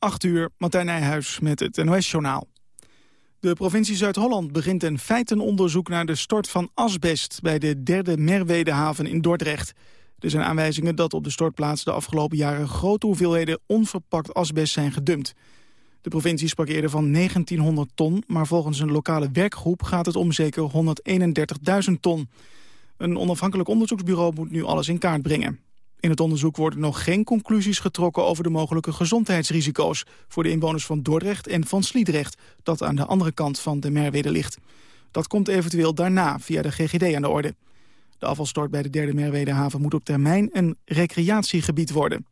8 uur, Martijn Nijhuis met het NOS-journaal. De provincie Zuid-Holland begint een feitenonderzoek naar de stort van asbest... bij de derde Merwedehaven in Dordrecht. Er zijn aanwijzingen dat op de stortplaats de afgelopen jaren... grote hoeveelheden onverpakt asbest zijn gedumpt. De provincie sprak eerder van 1900 ton... maar volgens een lokale werkgroep gaat het om zeker 131.000 ton. Een onafhankelijk onderzoeksbureau moet nu alles in kaart brengen. In het onderzoek worden nog geen conclusies getrokken over de mogelijke gezondheidsrisico's voor de inwoners van Dordrecht en van Sliedrecht, dat aan de andere kant van de Merwede ligt. Dat komt eventueel daarna via de GGD aan de orde. De afvalstort bij de derde Merwedehaven moet op termijn een recreatiegebied worden.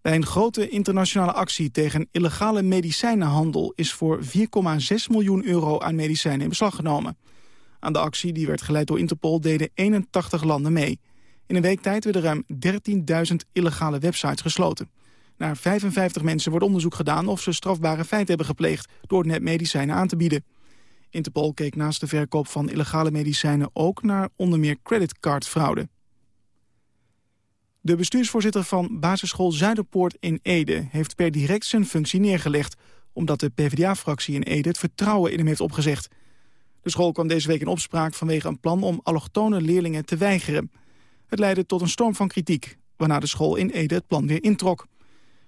Bij een grote internationale actie tegen illegale medicijnenhandel is voor 4,6 miljoen euro aan medicijnen in beslag genomen. Aan de actie, die werd geleid door Interpol, deden 81 landen mee. In een week tijd werden ruim 13.000 illegale websites gesloten. Naar 55 mensen wordt onderzoek gedaan of ze strafbare feiten hebben gepleegd... door netmedicijnen aan te bieden. Interpol keek naast de verkoop van illegale medicijnen ook naar onder meer creditcardfraude. De bestuursvoorzitter van basisschool Zuiderpoort in Ede heeft per direct zijn functie neergelegd, omdat de PvdA-fractie in Ede het vertrouwen in hem heeft opgezegd. De school kwam deze week in opspraak vanwege een plan om allochtone leerlingen te weigeren. Het leidde tot een storm van kritiek, waarna de school in Ede het plan weer introk.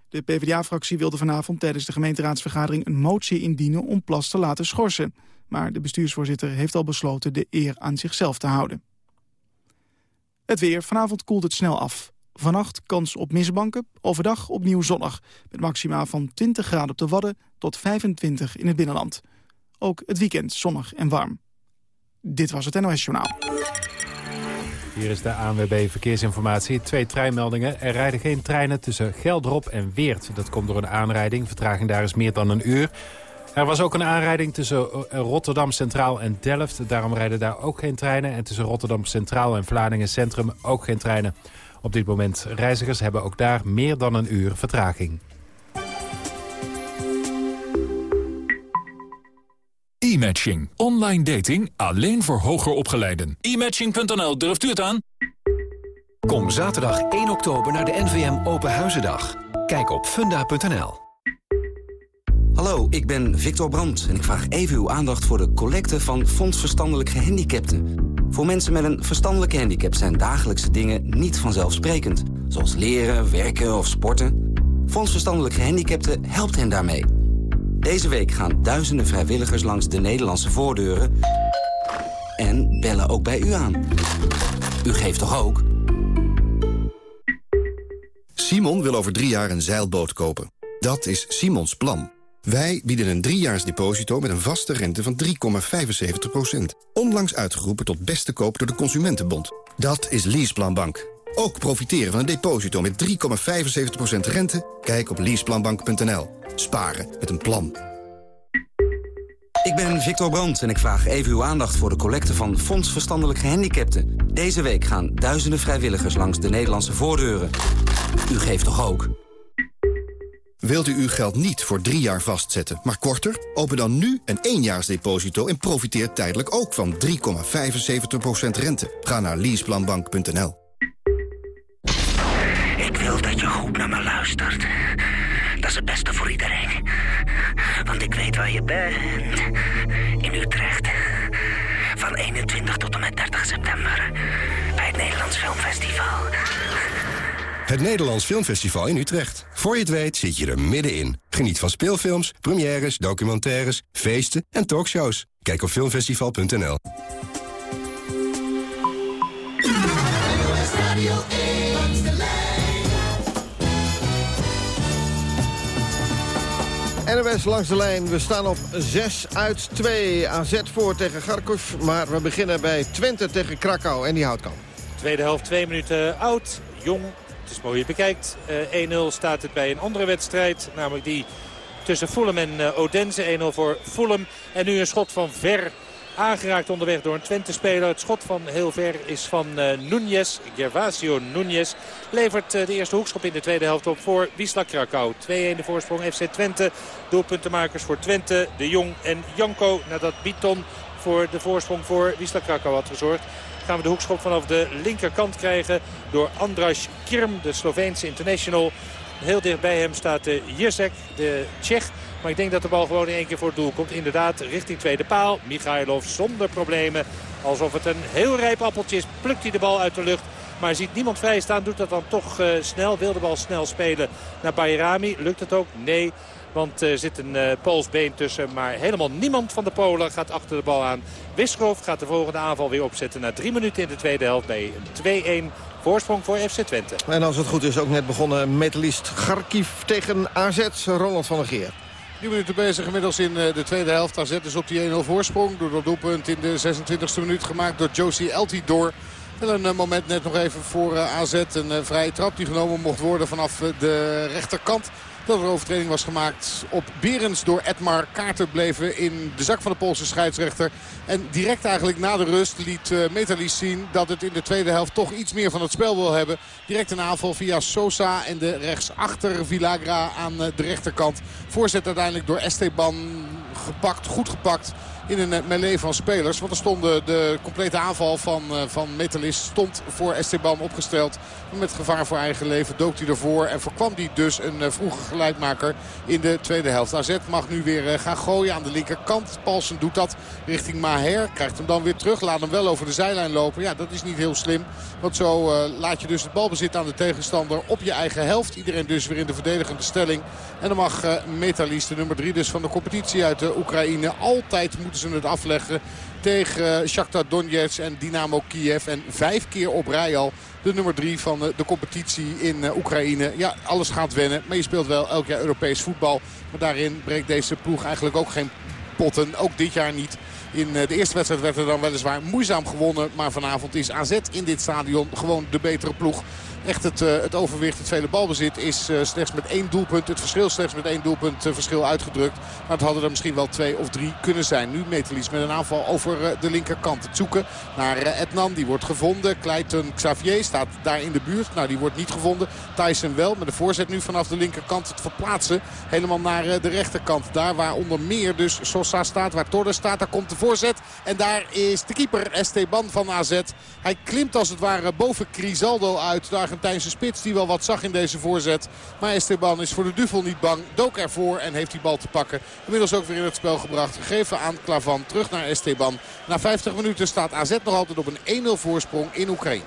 De PvdA-fractie wilde vanavond tijdens de gemeenteraadsvergadering een motie indienen om Plas te laten schorsen. Maar de bestuursvoorzitter heeft al besloten de eer aan zichzelf te houden. Het weer. Vanavond koelt het snel af. Vannacht kans op mistbanken, overdag opnieuw zonnig. Met maxima van 20 graden op de Wadden tot 25 in het binnenland. Ook het weekend zonnig en warm. Dit was het NOS Journaal. Hier is de ANWB Verkeersinformatie. Twee treinmeldingen. Er rijden geen treinen tussen Geldrop en Weert. Dat komt door een aanrijding. Vertraging daar is meer dan een uur. Er was ook een aanrijding tussen eh, Rotterdam Centraal en Delft. Daarom rijden daar ook geen treinen. En tussen Rotterdam Centraal en Vlaardingen Centrum ook geen treinen. Op dit moment reizigers hebben ook daar meer dan een uur vertraging. E-matching. Online dating alleen voor hoger opgeleiden. E-matching.nl, durft u het aan? Kom zaterdag 1 oktober naar de NVM Open Huizendag. Kijk op funda.nl. Hallo, ik ben Victor Brandt en ik vraag even uw aandacht voor de collecte van Fonds Verstandelijk Gehandicapten. Voor mensen met een verstandelijke handicap zijn dagelijkse dingen niet vanzelfsprekend. Zoals leren, werken of sporten. Fonds Verstandelijk Gehandicapten helpt hen daarmee. Deze week gaan duizenden vrijwilligers langs de Nederlandse voordeuren... en bellen ook bij u aan. U geeft toch ook? Simon wil over drie jaar een zeilboot kopen. Dat is Simons plan. Wij bieden een driejaars deposito met een vaste rente van 3,75%. Onlangs uitgeroepen tot beste koop door de Consumentenbond. Dat is Leaseplanbank. Ook profiteren van een deposito met 3,75% rente? Kijk op leaseplanbank.nl. Sparen met een plan. Ik ben Victor Brandt en ik vraag even uw aandacht voor de collecte van Fonds Verstandelijk Gehandicapten. Deze week gaan duizenden vrijwilligers langs de Nederlandse voordeuren. U geeft toch ook? Wilt u uw geld niet voor drie jaar vastzetten, maar korter? Open dan nu een éénjaarsdeposito en profiteer tijdelijk ook van 3,75% rente. Ga naar leaseplanbank.nl. Ik wil dat je goed naar me luistert. Dat is het beste voor iedereen. Want ik weet waar je bent. In Utrecht. Van 21 tot en met 30 september. Bij het Nederlands Filmfestival. Het Nederlands Filmfestival in Utrecht. Voor je het weet zit je er middenin. Geniet van speelfilms, premières, documentaires, feesten en talkshows. Kijk op filmfestival.nl. NOS langs de lijn. We staan op 6 uit 2. AZ voor tegen Kharkov. Maar we beginnen bij Twente tegen Krakau en die houtkamp. Tweede helft, twee minuten oud. Jong, het is mooi je bekijkt. Uh, 1-0 staat het bij een andere wedstrijd. Namelijk die tussen Fulham en uh, Odense. 1-0 voor Fulham. En nu een schot van ver Aangeraakt onderweg door een Twente-speler. Het schot van heel ver is van uh, Núñez. Gervasio Núñez levert uh, de eerste hoekschop in de tweede helft op voor Wisla Krakau. 2-1 de voorsprong FC Twente. Doelpuntenmakers voor Twente, De Jong en Janko. Nadat Biton voor de voorsprong voor Wisla Krakau had gezorgd gaan we de hoekschop vanaf de linkerkant krijgen door Andras Kirm, de Sloveense international. Heel dicht bij hem staat de Jezek, de Tsjech. Maar ik denk dat de bal gewoon in één keer voor het doel komt. Inderdaad, richting tweede paal. Michailov zonder problemen. Alsof het een heel rijp appeltje is. Plukt hij de bal uit de lucht. Maar ziet niemand vrij staan. Doet dat dan toch uh, snel. Wil de bal snel spelen naar Bayrami. Lukt het ook? Nee. Want er zit een uh, Pools tussen. Maar helemaal niemand van de Polen gaat achter de bal aan. Wisgrove gaat de volgende aanval weer opzetten. Na drie minuten in de tweede helft. Nee, een 2-1 voorsprong voor FC Twente. En als het goed is ook net begonnen metalist Kharkiv tegen AZ. Roland van der Geer. 10 minuten bezig inmiddels in eh, de tweede helft. AZ is op die 1-0 voorsprong. Door dat doelpunt in de 26e minuut gemaakt door Josie Eltidoor. En een eh, moment net nog even voor AZ. Een vrije trap die genomen mocht worden vanaf de rechterkant dat er overtreding was gemaakt op Berens door Edmar. Kaarten bleven in de zak van de Poolse scheidsrechter. En direct eigenlijk na de rust liet uh, Metalis zien dat het in de tweede helft toch iets meer van het spel wil hebben. Direct een aanval via Sosa en de rechtsachter Villagra aan eh, de rechterkant. Voorzet uiteindelijk door Esteban gepakt, goed gepakt in een eh, melee van spelers. Want er stond de complete aanval van, uh, van Metalist stond voor Esteban opgesteld. Met gevaar voor eigen leven dook hij ervoor. En voorkwam hij dus een uh, vroege gelijkmaker in de tweede helft. AZ mag nu weer gaan gooien aan de linkerkant. Paulsen doet dat richting Maher. Krijgt hem dan weer terug. Laat hem wel over de zijlijn lopen. Ja, dat is niet heel slim. Want zo laat je dus het balbezit aan de tegenstander op je eigen helft. Iedereen dus weer in de verdedigende stelling. En dan mag Metalist, de nummer 3 dus van de competitie uit de Oekraïne, altijd moeten ze het afleggen tegen Shakhtar Donetsk en Dynamo Kiev. En vijf keer op rij al de nummer drie van de competitie in Oekraïne. Ja, alles gaat wennen, maar je speelt wel elk jaar Europees voetbal. Maar daarin breekt deze ploeg eigenlijk ook geen potten. Ook dit jaar niet. In de eerste wedstrijd werd er dan weliswaar moeizaam gewonnen. Maar vanavond is AZ in dit stadion gewoon de betere ploeg echt het, uh, het overwicht, het vele balbezit is uh, slechts met één doelpunt. Het verschil slechts met één doelpunt uh, verschil uitgedrukt. Maar het hadden er misschien wel twee of drie kunnen zijn. Nu Metelies met een aanval over de linkerkant. Het zoeken naar Ednan, die wordt gevonden. Kleiten Xavier staat daar in de buurt. Nou, die wordt niet gevonden. Tyson wel, met de voorzet nu vanaf de linkerkant. Het verplaatsen helemaal naar de rechterkant. Daar waar onder meer dus Sosa staat, waar Torres staat. Daar komt de voorzet. En daar is de keeper Esteban van AZ. Hij klimt als het ware boven Crisaldo uit. De Argentijnse spits die wel wat zag in deze voorzet. Maar Esteban is voor de duvel niet bang. Dook ervoor en heeft die bal te pakken. Inmiddels ook weer in het spel gebracht. Gegeven aan Klavan. Terug naar Esteban. Na 50 minuten staat AZ nog altijd op een 1-0 voorsprong in Oekraïne.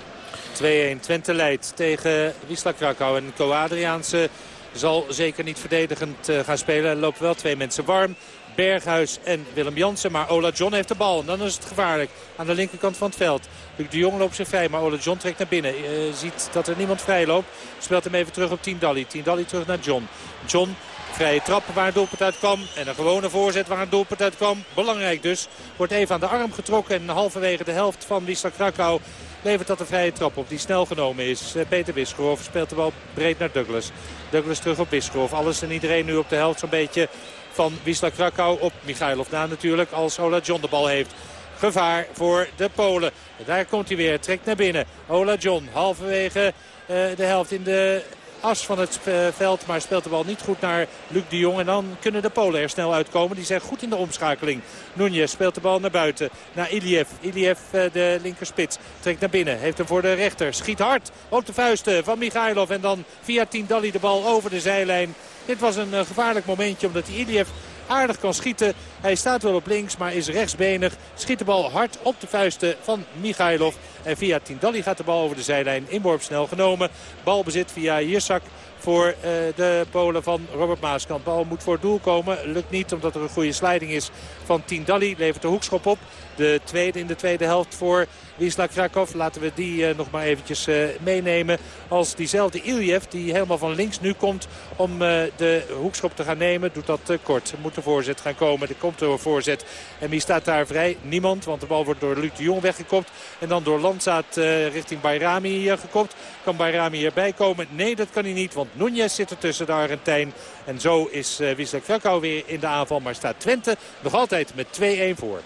2-1 Twente leidt tegen Wisla Krakau. En Co-Adriaanse zal zeker niet verdedigend eh, gaan spelen. Er lopen wel twee mensen warm. Berghuis en Willem Jansen. Maar Ola John heeft de bal. En dan is het gevaarlijk aan de linkerkant van het veld. Luc de Jong loopt zich vrij, maar Ola John trekt naar binnen. Je ziet dat er niemand vrij loopt. Speelt hem even terug op Tiendalli. Tiendalli terug naar John. John Vrije trap waar een doelpunt uit kwam. En een gewone voorzet waar een doelpunt uit kwam. Belangrijk dus. Wordt even aan de arm getrokken. En halverwege de helft van Wisla Krakau levert dat een vrije trap op. Die snel genomen is. Eh, Peter Wisgerhoff speelt de bal breed naar Douglas. Douglas terug op Wisgerhoff. Alles en iedereen nu op de helft zo'n beetje van Wisla Krakau op Michailov na natuurlijk als Ola John de bal heeft. Gevaar voor de Polen. Daar komt hij weer. Trekt naar binnen. Ola John halverwege uh, de helft in de as van het eh, veld. Maar speelt de bal niet goed naar Luc de Jong. En dan kunnen de Polen er snel uitkomen. Die zijn goed in de omschakeling. Nunez speelt de bal naar buiten. Naar Iliev. Iliev eh, de linkerspits. Trekt naar binnen. Heeft hem voor de rechter. Schiet hard op de vuisten van Michailov. En dan via Tindalli de bal over de zijlijn. Dit was een gevaarlijk momentje omdat Iliev aardig kan schieten. Hij staat wel op links, maar is rechtsbenig. Schiet de bal hard op de vuisten van Michailov. En via Tindalli gaat de bal over de zijlijn. Inworp snel genomen. Balbezit via Jirsak voor uh, de Polen van Robert Maaskant. Bal moet voor het doel komen. Lukt niet omdat er een goede sliding is van Tindalli. Levert de hoekschop op. De tweede in de tweede helft voor Wisla Krakov. Laten we die uh, nog maar eventjes uh, meenemen. Als diezelfde Iljev die helemaal van links nu komt om de hoekschop te gaan nemen. Doet dat kort. Moet de voorzet gaan komen. Er komt er een voorzet. En wie staat daar vrij? Niemand. Want de bal wordt door Luc de Jong weggekopt. En dan door Landzaat richting Bayrami gekopt. Kan Bayrami hierbij komen? Nee, dat kan hij niet. Want Nunez zit er tussen de Argentijn. En zo is uh, Wisla Krakau weer in de aanval. Maar staat Twente nog altijd met 2-1 voor.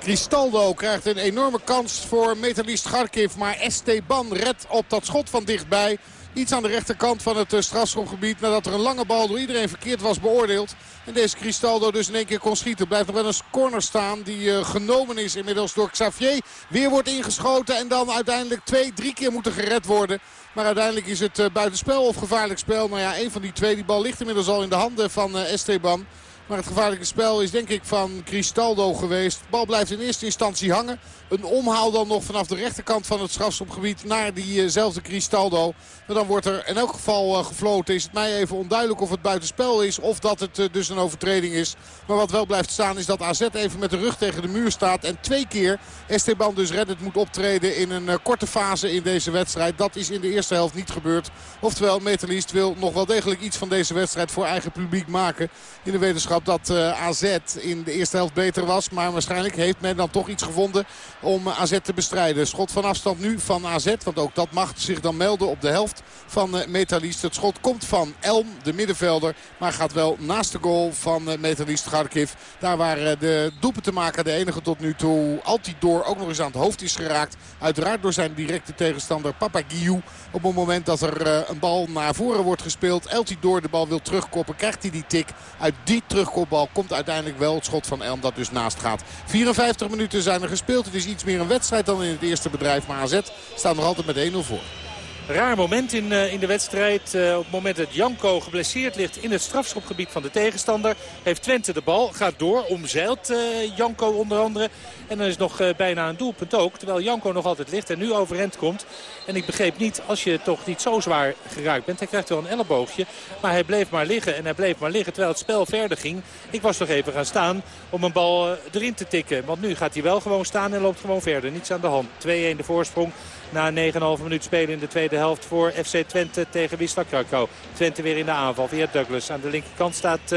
Cristaldo krijgt een enorme kans voor metalist Kharkiv. Maar Esteban redt op dat schot van dichtbij. Iets aan de rechterkant van het eh, strafschopgebied. Nadat er een lange bal door iedereen verkeerd was beoordeeld. En deze Cristaldo dus in één keer kon schieten. Blijft nog wel een corner staan die uh, genomen is inmiddels door Xavier. Weer wordt ingeschoten en dan uiteindelijk twee, drie keer moeten gered worden. Maar uiteindelijk is het buitenspel of gevaarlijk spel. Nou ja, een van die twee. Die bal ligt inmiddels al in de handen van Esteban. Maar het gevaarlijke spel is denk ik van Cristaldo geweest. De bal blijft in eerste instantie hangen. Een omhaal dan nog vanaf de rechterkant van het strafschopgebied naar diezelfde Cristaldo. Maar dan wordt er in elk geval uh, gefloten. Is het mij even onduidelijk of het buitenspel is of dat het uh, dus een overtreding is. Maar wat wel blijft staan is dat AZ even met de rug tegen de muur staat. En twee keer Esteban dus reddend moet optreden in een korte fase in deze wedstrijd. Dat is in de eerste helft niet gebeurd. Oftewel, Metalist wil nog wel degelijk iets van deze wedstrijd voor eigen publiek maken. In de wetenschap dat AZ in de eerste helft beter was. Maar waarschijnlijk heeft men dan toch iets gevonden om AZ te bestrijden. Schot van afstand nu van AZ. Want ook dat mag zich dan melden op de helft van eh, Metalist. Het schot komt van Elm, de middenvelder. Maar gaat wel naast de goal van eh, Metalist Kharkiv. Daar waar eh, de doepen te maken de enige tot nu toe. Altidoor ook nog eens aan het hoofd is geraakt. Uiteraard door zijn directe tegenstander Papagiou. Op het moment dat er een bal naar voren wordt gespeeld. Eltidoor de bal wil terugkoppen. Krijgt hij die tik. Uit die terugkopbal komt uiteindelijk wel het schot van Elm dat dus naast gaat. 54 minuten zijn er gespeeld. Het is iets meer een wedstrijd dan in het eerste bedrijf. Maar AZ staat nog altijd met 1-0 voor. Raar moment in, uh, in de wedstrijd. Uh, op het moment dat Janko geblesseerd ligt in het strafschopgebied van de tegenstander. Heeft Twente de bal, gaat door, omzeilt uh, Janko onder andere. En dan is nog bijna een doelpunt ook. Terwijl Janko nog altijd ligt en nu overend komt. En ik begreep niet, als je toch niet zo zwaar geraakt bent. Hij krijgt wel een elleboogje. Maar hij bleef maar liggen en hij bleef maar liggen terwijl het spel verder ging. Ik was toch even gaan staan om een bal erin te tikken. Want nu gaat hij wel gewoon staan en loopt gewoon verder. Niets aan de hand. 2-1 de voorsprong. Na 9,5 minuut spelen in de tweede helft voor FC Twente tegen Wisla Krakau. Twente weer in de aanval via Douglas. Aan de linkerkant staat...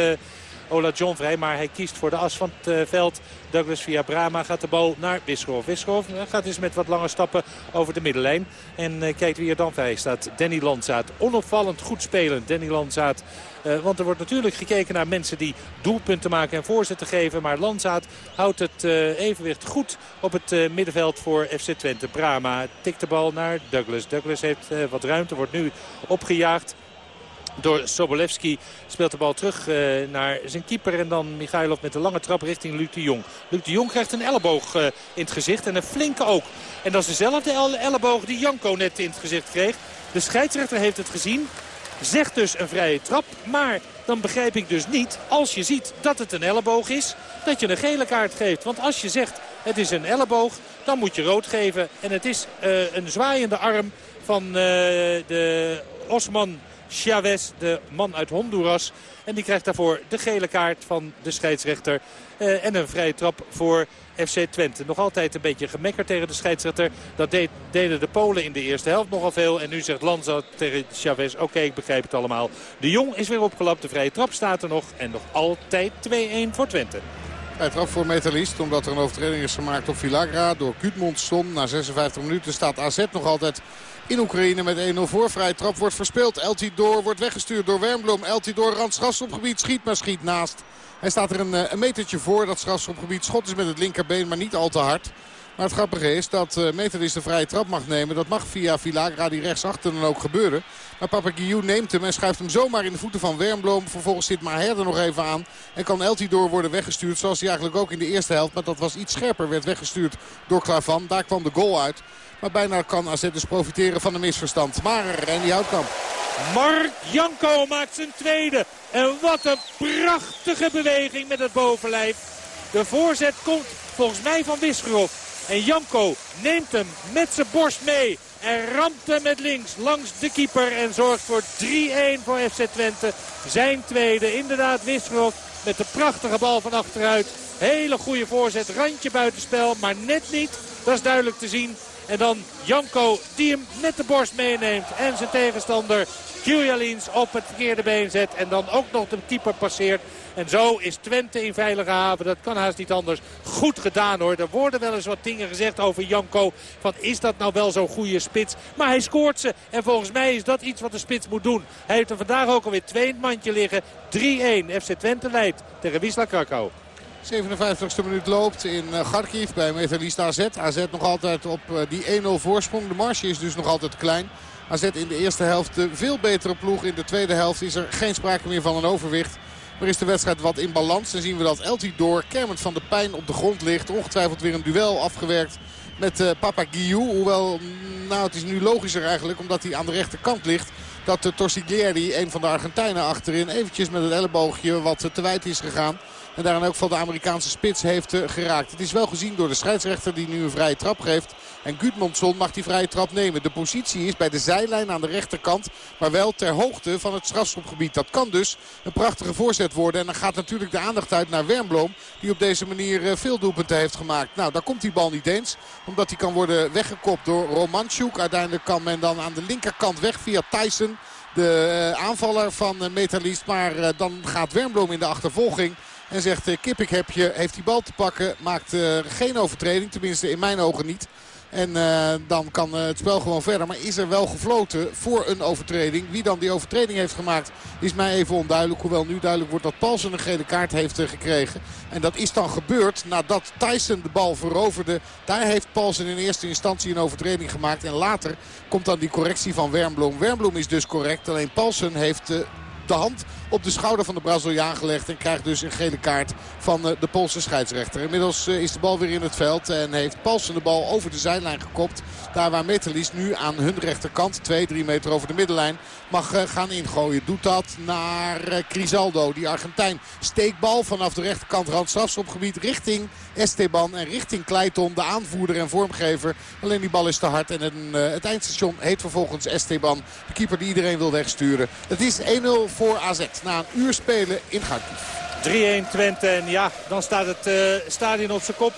Ola John vrij, maar hij kiest voor de as van het uh, veld. Douglas via Brama gaat de bal naar Wisgerhoff. Wisgerhoff gaat dus met wat lange stappen over de middenlijn. En uh, kijkt wie er dan vrij staat. Danny Landzaat. Onopvallend goed spelen. Danny Landzaat want er wordt natuurlijk gekeken naar mensen die doelpunten maken en voorzetten geven. Maar Landzaat houdt het evenwicht goed op het middenveld voor FC Twente. Brama tikt de bal naar Douglas. Douglas heeft wat ruimte, wordt nu opgejaagd door Sobolewski. Speelt de bal terug uh, naar zijn keeper. En dan Michailov met de lange trap richting Luc de Jong. Luc de Jong krijgt een elleboog uh, in het gezicht. En een flinke ook. En dat is dezelfde elleboog die Janko net in het gezicht kreeg. De scheidsrechter heeft het gezien. Zegt dus een vrije trap. Maar dan begrijp ik dus niet, als je ziet dat het een elleboog is, dat je een gele kaart geeft. Want als je zegt het is een elleboog, dan moet je rood geven. En het is uh, een zwaaiende arm van de Osman Chavez, de man uit Honduras. En die krijgt daarvoor de gele kaart van de scheidsrechter. Uh, en een vrije trap voor FC Twente. Nog altijd een beetje gemekker tegen de scheidsrechter. Dat deed, deden de Polen in de eerste helft nogal veel. En nu zegt Lanza tegen Chavez, oké ik begrijp het allemaal. De Jong is weer opgelapt, de vrije trap staat er nog. En nog altijd 2-1 voor Twente. Hij trap voor Metalist omdat er een overtreding is gemaakt op Villagra door Gudmundsson. Na 56 minuten staat AZ nog altijd in Oekraïne met 1-0 voor. Vrije trap wordt verspeeld. Eltidoor wordt weggestuurd door Wernbloem. Eltidoor randstrafschopgebied schiet maar schiet naast. Hij staat er een, een metertje voor dat strafschopgebied. Schot is met het linkerbeen maar niet al te hard. Maar het grappige is dat uh, de vrije trap mag nemen. Dat mag via Villagra die rechtsachter dan ook gebeuren. Maar Papagiou neemt hem en schuift hem zomaar in de voeten van Wernbloem. Vervolgens zit Maher er nog even aan. En kan Eltidoor worden weggestuurd zoals hij eigenlijk ook in de eerste helft. Maar dat was iets scherper. Werd weggestuurd door Klavan. Daar kwam de goal uit. Maar bijna kan AZ dus profiteren van een misverstand. Maar die Houtkamp. Mark Janko maakt zijn tweede. En wat een prachtige beweging met het bovenlijf. De voorzet komt volgens mij van Wisgerhoff. En Janko neemt hem met zijn borst mee. En ramt hem met links langs de keeper. En zorgt voor 3-1 voor FC Twente. Zijn tweede. Inderdaad Wisgerhoff met de prachtige bal van achteruit. Hele goede voorzet. Randje buitenspel. Maar net niet. Dat is duidelijk te zien. En dan Janko die hem met de borst meeneemt. En zijn tegenstander Kjuljalins op het verkeerde been zet. En dan ook nog de keeper passeert. En zo is Twente in veilige haven. Dat kan haast niet anders. Goed gedaan hoor. Er worden wel eens wat dingen gezegd over Janko. Van is dat nou wel zo'n goede spits? Maar hij scoort ze. En volgens mij is dat iets wat de spits moet doen. Hij heeft er vandaag ook alweer twee in het mandje liggen. 3-1. FC Twente leidt tegen Wisla Krakau. 57e minuut loopt in Kharkiv bij Metalist AZ. AZ nog altijd op die 1-0 voorsprong. De marge is dus nog altijd klein. AZ in de eerste helft veel betere ploeg. In de tweede helft is er geen sprake meer van een overwicht. Maar is de wedstrijd wat in balans. Dan zien we dat Eltidoor kermend van de pijn op de grond ligt. Ongetwijfeld weer een duel afgewerkt met uh, Papa Guillou. Hoewel, mm, nou het is nu logischer eigenlijk omdat hij aan de rechterkant ligt. Dat uh, Torsiglieri, een van de Argentijnen achterin, eventjes met het elleboogje wat te wijd is gegaan. En daar in elk geval de Amerikaanse spits heeft geraakt. Het is wel gezien door de scheidsrechter die nu een vrije trap geeft. En Gudmundsson mag die vrije trap nemen. De positie is bij de zijlijn aan de rechterkant. Maar wel ter hoogte van het strafschopgebied. Dat kan dus een prachtige voorzet worden. En dan gaat natuurlijk de aandacht uit naar Wernbloem. Die op deze manier eh, veel doelpunten heeft gemaakt. Nou, daar komt die bal niet eens. Omdat die kan worden weggekopt door Romanchuk. Uiteindelijk kan men dan aan de linkerkant weg via Tyson. De eh, aanvaller van eh, Metalist. Maar dan gaat Wernbloem in de achtervolging. En zegt Kip ik heb je, heeft die bal te pakken. Maakt geen overtreding, tenminste in mijn ogen niet. En uh, dan kan uh, het spel gewoon verder. Maar is er wel gefloten voor een overtreding? Wie dan die overtreding heeft gemaakt is mij even onduidelijk. Hoewel nu duidelijk wordt dat Paulsen een gele kaart heeft uh, gekregen. En dat is dan gebeurd nadat Tyson de bal veroverde. Daar heeft Paulsen in eerste instantie een overtreding gemaakt. En later komt dan die correctie van Wernbloem. Wernbloem is dus correct. Alleen Paulsen heeft de hand op de schouder van de Braziliaan gelegd. En krijgt dus een gele kaart van eh, de Poolse scheidsrechter. Inmiddels eh, is de bal weer in het veld. En heeft Paulsen de bal over de zijlijn gekopt. Daar waar Metalis nu aan hun rechterkant, 2-3 meter over de middenlijn, mag eh, gaan ingooien. Doet dat naar Crisaldo, die Argentijn. Steekbal vanaf de rechterkant randstrafschopgebied richting Esteban en richting Kleiton. De aanvoerder en vormgever. Alleen die bal is te hard. En het eindstation heet vervolgens Esteban. De keeper die iedereen wil wegsturen. Het is 1-0 voor AZ na een uur spelen in Kharkiv. 3-1 Twente en ja, dan staat het uh, stadion op zijn kop.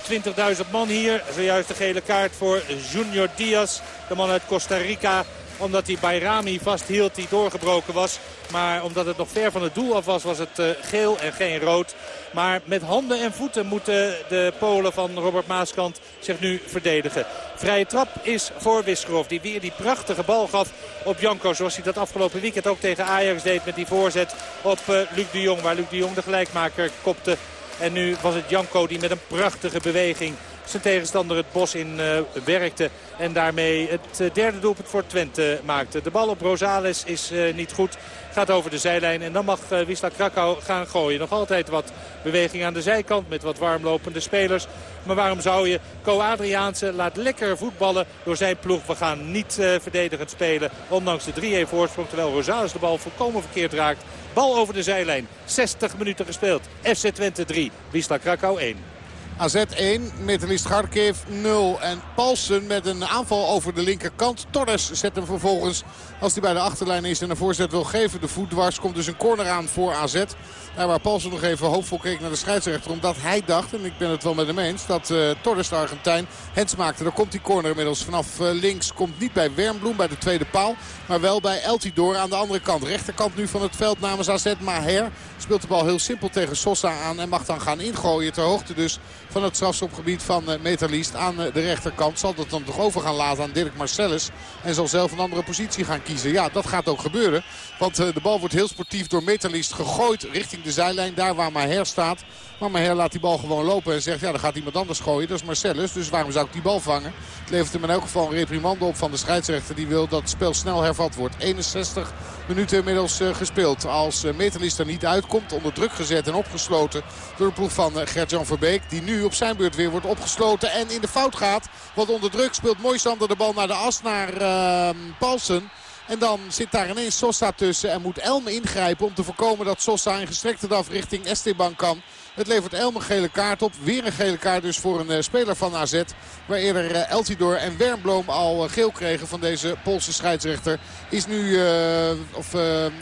20.000 man hier. Zojuist de gele kaart voor Junior Diaz, de man uit Costa Rica omdat hij Bayrami vasthield die doorgebroken was. Maar omdat het nog ver van het doel af was, was het uh, geel en geen rood. Maar met handen en voeten moeten de Polen van Robert Maaskant zich nu verdedigen. Vrije trap is voor Wiskerov. Die weer die prachtige bal gaf op Janko. Zoals hij dat afgelopen weekend ook tegen Ajax deed met die voorzet op uh, Luc de Jong. Waar Luc de Jong de gelijkmaker kopte. En nu was het Janko die met een prachtige beweging zijn tegenstander het bos in uh, werkte. En daarmee het uh, derde doelpunt voor Twente maakte. De bal op Rosales is uh, niet goed. Gaat over de zijlijn en dan mag Wisla Krakau gaan gooien. Nog altijd wat beweging aan de zijkant met wat warmlopende spelers. Maar waarom zou je? Co Adriaanse laat lekker voetballen door zijn ploeg. We gaan niet verdedigend spelen. Ondanks de 3-1 voorsprong. Terwijl Rosales de bal volkomen verkeerd raakt. Bal over de zijlijn. 60 minuten gespeeld. FC Twente 3. Wisla Krakau 1. AZ 1, Metalist Kharkiv 0. En Paulsen met een aanval over de linkerkant. Torres zet hem vervolgens, als hij bij de achterlijn is en een voorzet wil geven, de voet dwars. Komt dus een corner aan voor AZ. Daar waar Paulsen nog even hoopvol keek naar de scheidsrechter. Omdat hij dacht, en ik ben het wel met hem eens, dat uh, Torres de Argentijn hens maakte. Daar komt die corner inmiddels vanaf uh, links. Komt niet bij Wernbloem, bij de tweede paal. Maar wel bij Eltidoor aan de andere kant. Rechterkant nu van het veld namens AZ. Maher speelt de bal heel simpel tegen Sosa aan. En mag dan gaan ingooien ter hoogte dus van het strafschopgebied van uh, Metalist aan de rechterkant. Zal dat dan toch over gaan laten aan Dirk Marcellus. En zal zelf een andere positie gaan kiezen. Ja, dat gaat ook gebeuren. Want de bal wordt heel sportief door Metalist gegooid richting de zijlijn. Daar waar Maher staat. Maar Maher laat die bal gewoon lopen en zegt ja dan gaat iemand anders gooien. Dat is Marcellus. Dus waarom zou ik die bal vangen? Het levert hem in elk geval een reprimande op van de scheidsrechter. Die wil dat het spel snel hervat wordt. 61 minuten inmiddels uh, gespeeld. Als uh, Metalist er niet uitkomt. Onder druk gezet en opgesloten door de ploeg van uh, Gert-Jan Verbeek. Die nu op zijn beurt weer wordt opgesloten en in de fout gaat. Want onder druk speelt Moisander de bal naar de as naar ehm, Paulsen. En dan zit daar ineens Sosa tussen en moet Elm ingrijpen om te voorkomen dat Sosa in gestrekte draf richting Esteban kan. Het levert Elm een gele kaart op. Weer een gele kaart dus voor een uh, speler van AZ. Waar eerder uh, Eltidoor en Wernbloem al uh, geel kregen van deze Poolse scheidsrechter. Is nu, of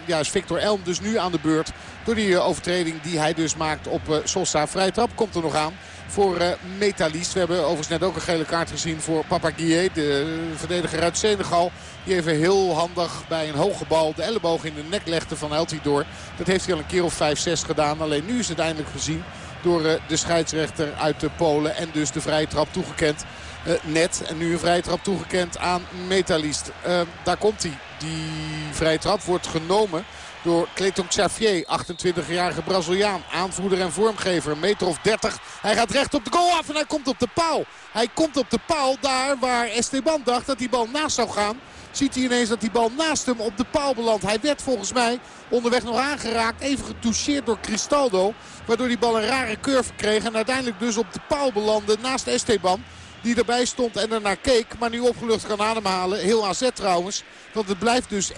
ja, is Victor Elm dus nu aan de beurt. Door die overtreding die hij dus maakt op Sosa. Vrij trap komt er nog aan voor uh. We hebben overigens net ook een gele kaart gezien voor Papa Guillet, de verdediger uit Senegal. Die even heel handig bij een hoge bal de elleboog in de nek legde van Eltidoor. Dat heeft hij al een keer of 5-6 gedaan. Alleen nu is het eindelijk gezien door uh, de scheidsrechter uit de Polen. En dus de vrije trap toegekend. Uh, net. En nu een vrije trap toegekend aan Metalist. daar komt hij. Die vrije trap wordt genomen door Clayton Xavier. 28-jarige Braziliaan. Aanvoerder en vormgever. Meter of 30. Hij gaat recht op de goal af en hij komt op de paal. Hij komt op de paal daar waar Esteban dacht dat die bal naast zou gaan. Ziet hij ineens dat die bal naast hem op de paal belandt. Hij werd volgens mij onderweg nog aangeraakt. Even getoucheerd door Cristaldo. Waardoor die bal een rare curve kreeg. En uiteindelijk dus op de paal belandde naast Esteban. Die erbij stond en er naar keek. Maar nu opgelucht kan ademhalen. Heel AZ trouwens. Want het blijft dus 1-0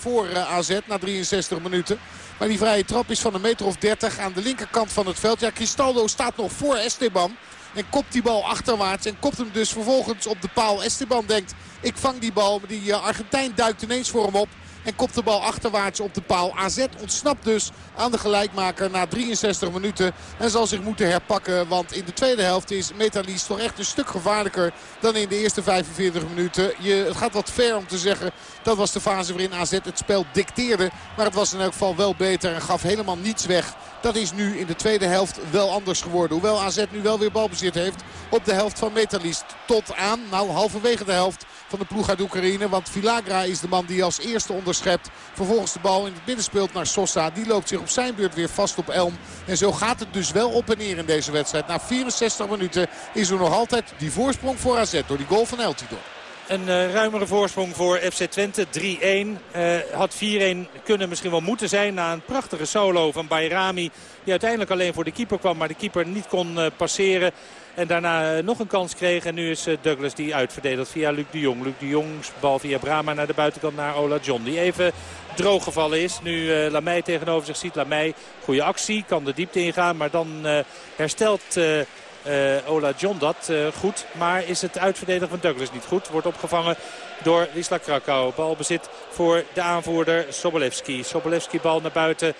voor AZ na 63 minuten. Maar die vrije trap is van een meter of 30 aan de linkerkant van het veld. Ja, Cristaldo staat nog voor Esteban. En kopt die bal achterwaarts. En kopt hem dus vervolgens op de paal. Esteban denkt, ik vang die bal. Maar die Argentijn duikt ineens voor hem op. En kopt de bal achterwaarts op de paal. AZ ontsnapt dus aan de gelijkmaker na 63 minuten. En zal zich moeten herpakken. Want in de tweede helft is Metalist toch echt een stuk gevaarlijker dan in de eerste 45 minuten. Je, het gaat wat ver om te zeggen. Dat was de fase waarin AZ het spel dicteerde. Maar het was in elk geval wel beter en gaf helemaal niets weg. Dat is nu in de tweede helft wel anders geworden. Hoewel AZ nu wel weer balbezit heeft op de helft van Metalist. Tot aan, nou halverwege de helft van de ploeg uit Oekraïne. Want Vilagra is de man die als eerste onderschept. Vervolgens de bal in het midden speelt naar Sosa. Die loopt zich op zijn beurt weer vast op Elm. En zo gaat het dus wel op en neer in deze wedstrijd. Na 64 minuten is er nog altijd die voorsprong voor AZ door die goal van Eltidoor. Een uh, ruimere voorsprong voor FC Twente. 3-1. Uh, eh, had 4-1 kunnen misschien wel moeten zijn. Na een prachtige solo van Bayrami. Die uiteindelijk alleen voor de keeper kwam. Maar de keeper niet kon uh, passeren. En daarna nog een kans kreeg. En nu is Douglas die uitverdedigt via Luc de Jong. Luc de Jongs bal via Brama naar de buitenkant naar Ola John. Die even droog gevallen is. Nu Lamey tegenover zich ziet. Lamey, goede actie. Kan de diepte ingaan. Maar dan herstelt... Uh, Ola John dat uh, goed. Maar is het uitverdedigen van Douglas niet goed. Wordt opgevangen door Wisla Krakau. Balbezit voor de aanvoerder Sobolewski. Sobolewski bal naar buiten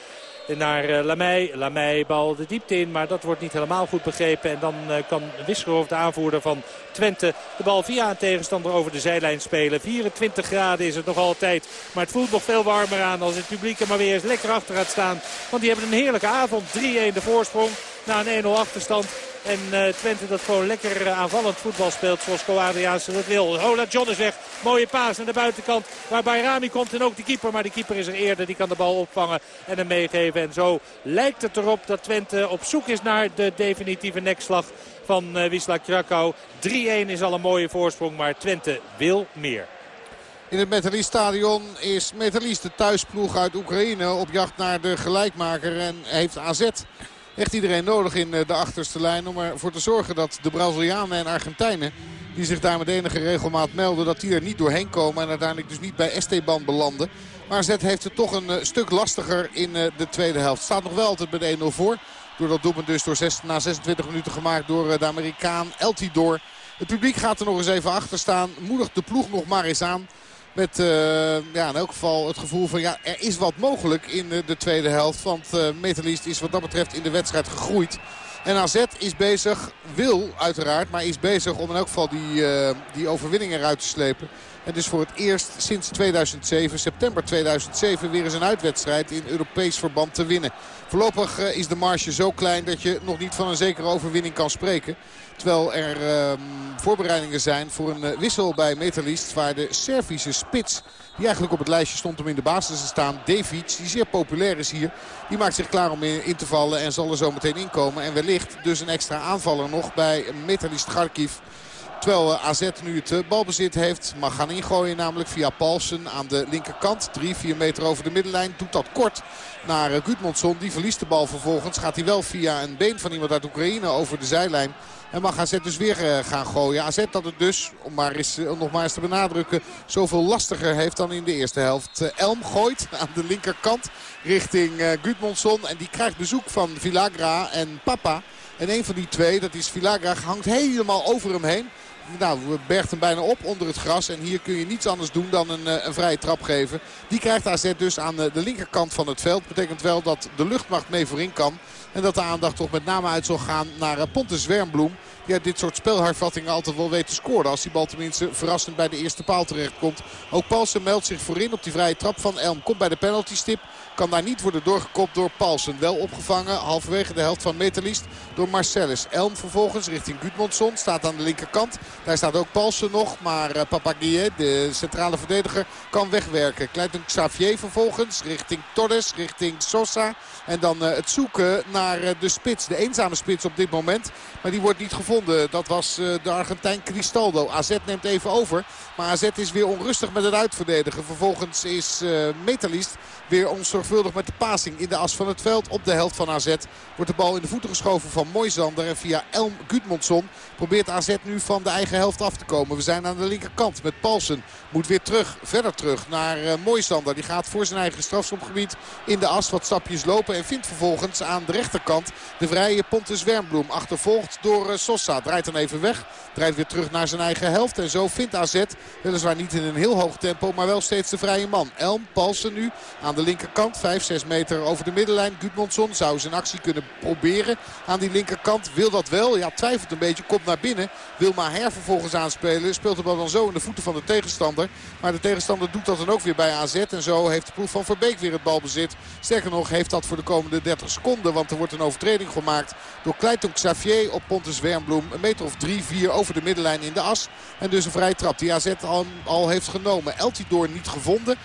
naar uh, Lamey. Lamey bal de diepte in, maar dat wordt niet helemaal goed begrepen. En dan kan Wisgerhof, de aanvoerder van Twente, de bal via een tegenstander over de zijlijn spelen. 24 graden is het nog altijd. Maar het voelt nog veel warmer aan als het publiek er maar weer eens lekker achter gaat staan. Want die hebben een heerlijke avond. 3-1 de voorsprong na een 1-0 achterstand. En uh, Twente dat gewoon lekker uh, aanvallend voetbal speelt zoals Co Adriaanse dat wil. Hola John is weg. Mooie paas aan de buitenkant waar Bayrami komt en ook de keeper. Maar de keeper is er eerder. Die kan de bal opvangen en hem meegeven. En zo lijkt het erop dat Twente op zoek is naar de definitieve nekslag van uh, Wisla Krakau. 3-1 is al een mooie voorsprong, maar Twente wil meer. In het Metalist stadion is Metalist de thuisploeg uit Oekraïne op jacht naar de gelijkmaker. En heeft AZ echt iedereen nodig in eh, de achterste lijn. Om ervoor te zorgen dat de Brazilianen en Argentijnen die zich daar met enige regelmaat melden... dat die er niet doorheen komen en uiteindelijk dus niet bij Esteban belanden. Maar Z heeft het toch een uh, stuk lastiger in uh, de tweede helft. Staat nog wel altijd met 1-0 voor. Door dat doelpunt dus door 6, na 26 minuten gemaakt door de Amerikaan Eltidoor. Het publiek gaat er nog eens even achter staan. Moedigt de ploeg nog maar eens aan. Met uh, ja, in elk geval het gevoel van ja, er is wat mogelijk in de, de tweede helft. Want uh, Metalist is wat dat betreft in de wedstrijd gegroeid. En AZ is bezig, wil uiteraard, maar is bezig om in elk geval die, die overwinning eruit te slepen. En dus voor het eerst sinds 2007, september 2007, weer eens een uitwedstrijd in Europees verband te winnen. Voorlopig is de marge zo klein dat je nog niet van een zekere overwinning kan spreken. Terwijl er uh, voorbereidingen zijn voor een uh, wissel bij Metalist. Waar de Servische spits, die eigenlijk op het lijstje stond om in de basis te staan. Davids, die zeer populair is hier. Die maakt zich klaar om in, te vallen en zal er zo meteen inkomen. En wellicht dus een extra aanvaller nog bij Metalist Kharkiv. Terwijl AZ nu het balbezit heeft. Mag gaan ingooien namelijk via Paulsen aan de linkerkant. 3, 4 meter over de middenlijn. Doet dat kort naar Gudmundsson. Die verliest de bal vervolgens. Gaat hij wel via een been van iemand uit Oekraïne over de zijlijn. En mag AZ dus weer gaan gooien. AZ dat het dus, om, maar eens, om nog maar eens te benadrukken, zoveel lastiger heeft dan in de eerste helft. Elm gooit aan de linkerkant richting uh. En die krijgt bezoek van Villagra en Papa. En een van die twee, dat is Villagra, hangt helemaal over hem heen nou, bergt hem bijna op onder het gras. En hier kun je niets anders doen dan een, een vrije trap geven. Die krijgt AZ dus aan de linkerkant van het veld. Betekent wel dat de luchtmacht mee voorin kan. En dat de aandacht toch met name uit zal gaan naar uh, Ponte Zwermbloem. Die uit dit soort spelhervattingen altijd wel weet te scoren. Als die bal tenminste verrassend bij de eerste paal terechtkomt. Ook Paulsen meldt zich voorin op die vrije trap van Elm. Komt bij de penaltystip. Kan daar niet worden doorgekopt door Paulsen. Wel opgevangen halverwege de helft van Metalist door Marcellus. Elm vervolgens richting Gudmundsson. Staat aan de linkerkant. Daar staat ook Palsen nog. Maar uh, Papaguier, de centrale verdediger, kan wegwerken. Clayton Xavier vervolgens richting Torres, richting Sosa. En dan uh, het zoeken naar uh, de spits. De eenzame spits op dit moment. Maar die wordt niet gevonden. Dat was de Argentijn Cristaldo. AZ neemt even over. Maar AZ is weer onrustig met het uitverdedigen. Vervolgens is Metalist weer onzorgvuldig met de passing in de as van het veld. Op de helft van AZ wordt de bal in de voeten geschoven van Moisander. En via Elm Gudmundsson probeert AZ nu van de eigen helft af te komen. We zijn aan de linkerkant met Paulsen. Moet weer terug, verder terug naar uh, Moisander. Die gaat voor zijn eigen strafschopgebied in de as wat stapjes lopen. En vindt vervolgens aan de rechterkant de vrije Pontus Wernbloem. Achtervolgd door uh, Sosa. Draait dan even weg. Draait weer terug naar zijn eigen helft. En zo vindt AZ, weliswaar niet in een heel hoog tempo, maar wel steeds de vrije man. Elm, Paulsen nu aan de linkerkant. 5, 6 meter over de middenlijn. Gudmundsson zou zijn actie kunnen proberen aan die linkerkant. Wil dat wel. Ja, twijfelt een beetje. Komt naar binnen. Wil Maher vervolgens aanspelen. Speelt de bal dan zo in de voeten van de tegenstander. Maar de tegenstander doet dat dan ook weer bij AZ. En zo heeft de ploeg van Verbeek weer het balbezit. Sterker nog heeft dat voor de komende 30 seconden. Want er wordt een overtreding gemaakt door Kleiton Xavier op Pontus Wernbloem. Een meter of 3-4 over de middenlijn in de as. En dus een vrije trap die AZ al, al heeft genomen. Eltidoor niet gevonden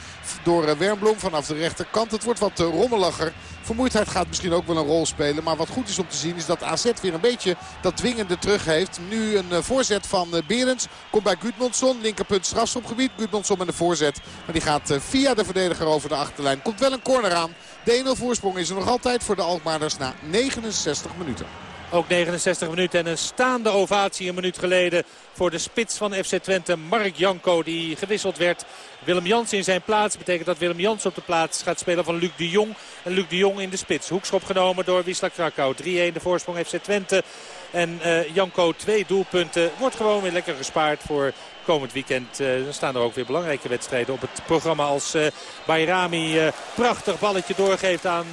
door eh, Wernbloem vanaf de rechterkant. Het wordt wat eh, rommeliger. Vermoeidheid gaat misschien ook wel een rol spelen. Maar wat goed is om te zien is dat AZ weer een beetje dat dwingende terug heeft. Nu een eh, voorzet van Berends. Komt bij Gudmundsson. Linkerpunt strafschopgebied. Gudmundsson met een voorzet. Maar die gaat via de verdediger over de achterlijn. Komt wel een corner aan. De 1-0 voorsprong is er nog altijd voor de Alkmaarders na 69 minuten. Ook 69 minuten en een staande ovatie een minuut geleden voor de spits van FC Twente, Mark Janko, die gewisseld werd. Willem Jans in zijn plaats. betekent dat Willem Jans op de plaats gaat spelen van Luc de Jong. En Luc de Jong in de spits. Hoekschop genomen door Wisla Krakau. 3-1 de voorsprong FC Twente. En uh, Janko twee doelpunten. Wordt gewoon weer lekker gespaard voor komend weekend. Uh, dan staan er ook weer belangrijke wedstrijden op het programma. Als uh, Bayrami prachtig balletje doorgeeft aan...